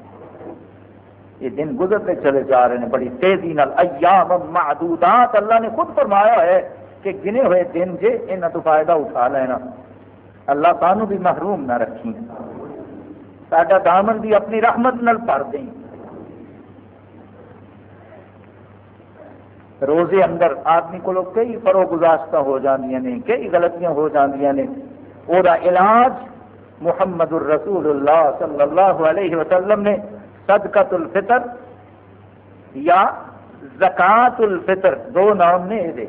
یہ دن گزرتے چلے جا رہے ہیں، بڑی تیزی نال ایام معدودات۔ اللہ نے خود فرمایا ہے کہ گنے ہوئے دن جے یہاں تو فائدہ اٹھا لینا۔ اللہ سانو بھی محروم نہ رکھی سڈا دامن بھی اپنی رحمت نل پڑ دیں۔ روزے اندر آدمی کو کئی فرو گزاشتہ ہو جاندیاں نے کئی غلطیاں ہو جاندیاں نے وہ علاج محمد الرسول اللہ صلی اللہ علیہ وسلم نے صدقت الفطر یا زکات الفطر، دو نام نے یہ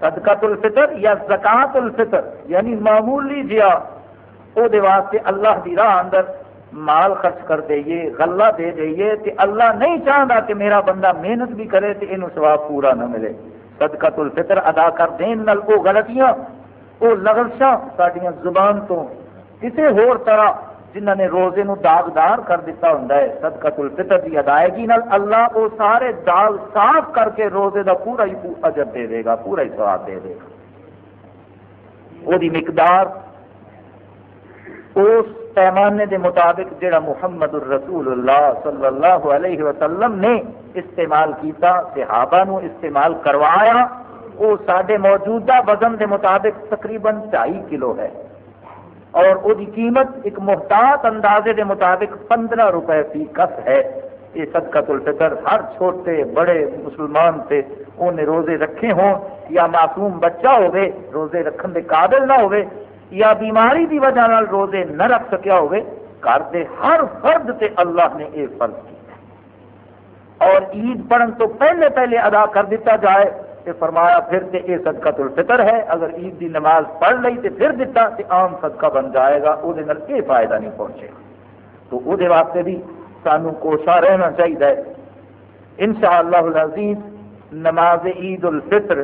صدقت الفطر یا زکات الفطر یعنی معمولی جیا وہ واسطے اللہ دی راہ اندر مال خرچ کر دئیے غلہ دے دئیے کہ اللہ نہیں چاہتا کہ میرا بندہ محنت بھی کرے تو یہ سواب پورا نہ ملے۔ صدقت الفطر ادا کر دین نل وہ غلطیاں وہ لغلشاں سڈیا زبان تو کسی ہور طرح جنہ نے روزے نو داغدار کر دیتا ہوں صدقت الفطر کی ادائیگی نال اللہ وہ سارے داغ صاف کر کے روزے دا پورا ہی اجر دے دے گا، پورا ہی سواب دے دے گا۔ وہ مقدار اس پیمانے دے مطابق جڑا محمد الرسول اللہ صلی اللہ علیہ وسلم نے استعمال کیتا، صحابہ نو استعمال کروایا وہ سارے موجودہ وزن دے مطابق تقریباً ڈھائی کلو ہے۔ اور وہ قیمت ایک محتاط اندازے دے مطابق پندرہ روپے فی کس ہے۔ یہ صدقہ الفطر ہر چھوٹے، بڑے مسلمان سے انہیں روزے رکھے ہوں، یا معصوم بچہ ہوئے روزے رکھن دے قابل نہ ہوئے یا بیماری دی وجہ نال روزے نہ رکھ سکیا ہوئے، گھر دے ہر فرد تے اللہ نے یہ فرض کیا۔ اور عید پڑھن تو پہلے پہلے ادا کر دیتا جائے تے فرمایا پھر تے یہ صدقہ الفطر ہے، اگر عید دی نماز پڑھ لی تے پھر دیتا تے عام صدقہ بن جائے گا وہ یہ فائدہ نہیں پہنچے گا۔ تو وہ واسطے بھی سانو کوشاں رہنا چاہیے ان شاء اللہ نماز عید الفطر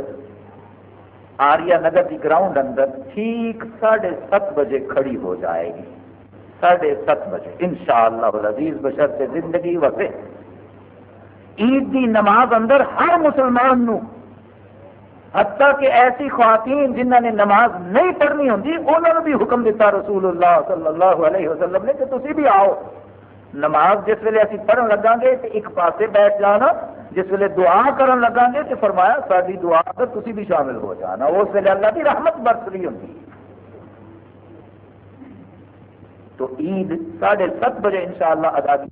آریہ نگر کی گراؤنڈ اندر ٹھیک ساڑھے ست بجے کھڑی ہو جائے گی۔ ساڑھے ست بجے۔ ان شاء اللہ عزیز بشر سے زندگی وسے عید کی نماز اندر ہر مسلمان نو، حتیٰ کہ ایسی خواتین جنہ نے نماز نہیں پڑھنی ہوں انہوں نے بھی حکم دیتا رسول اللہ صلی اللہ علیہ وسلم نے کہ تسی بھی آؤ۔ نماز جس ویلے اسی پڑھن لگا گے تو ایک پاسے بیٹھ جانا۔ جس ویلے دعا کرن لگا گے تو فرمایا ساری دعا کر تسی بھی شامل ہو جانا اس ویلے اللہ کی رحمت برس رہی ہوں تو عید ساڑھے سات بجے انشاءاللہ ادا کی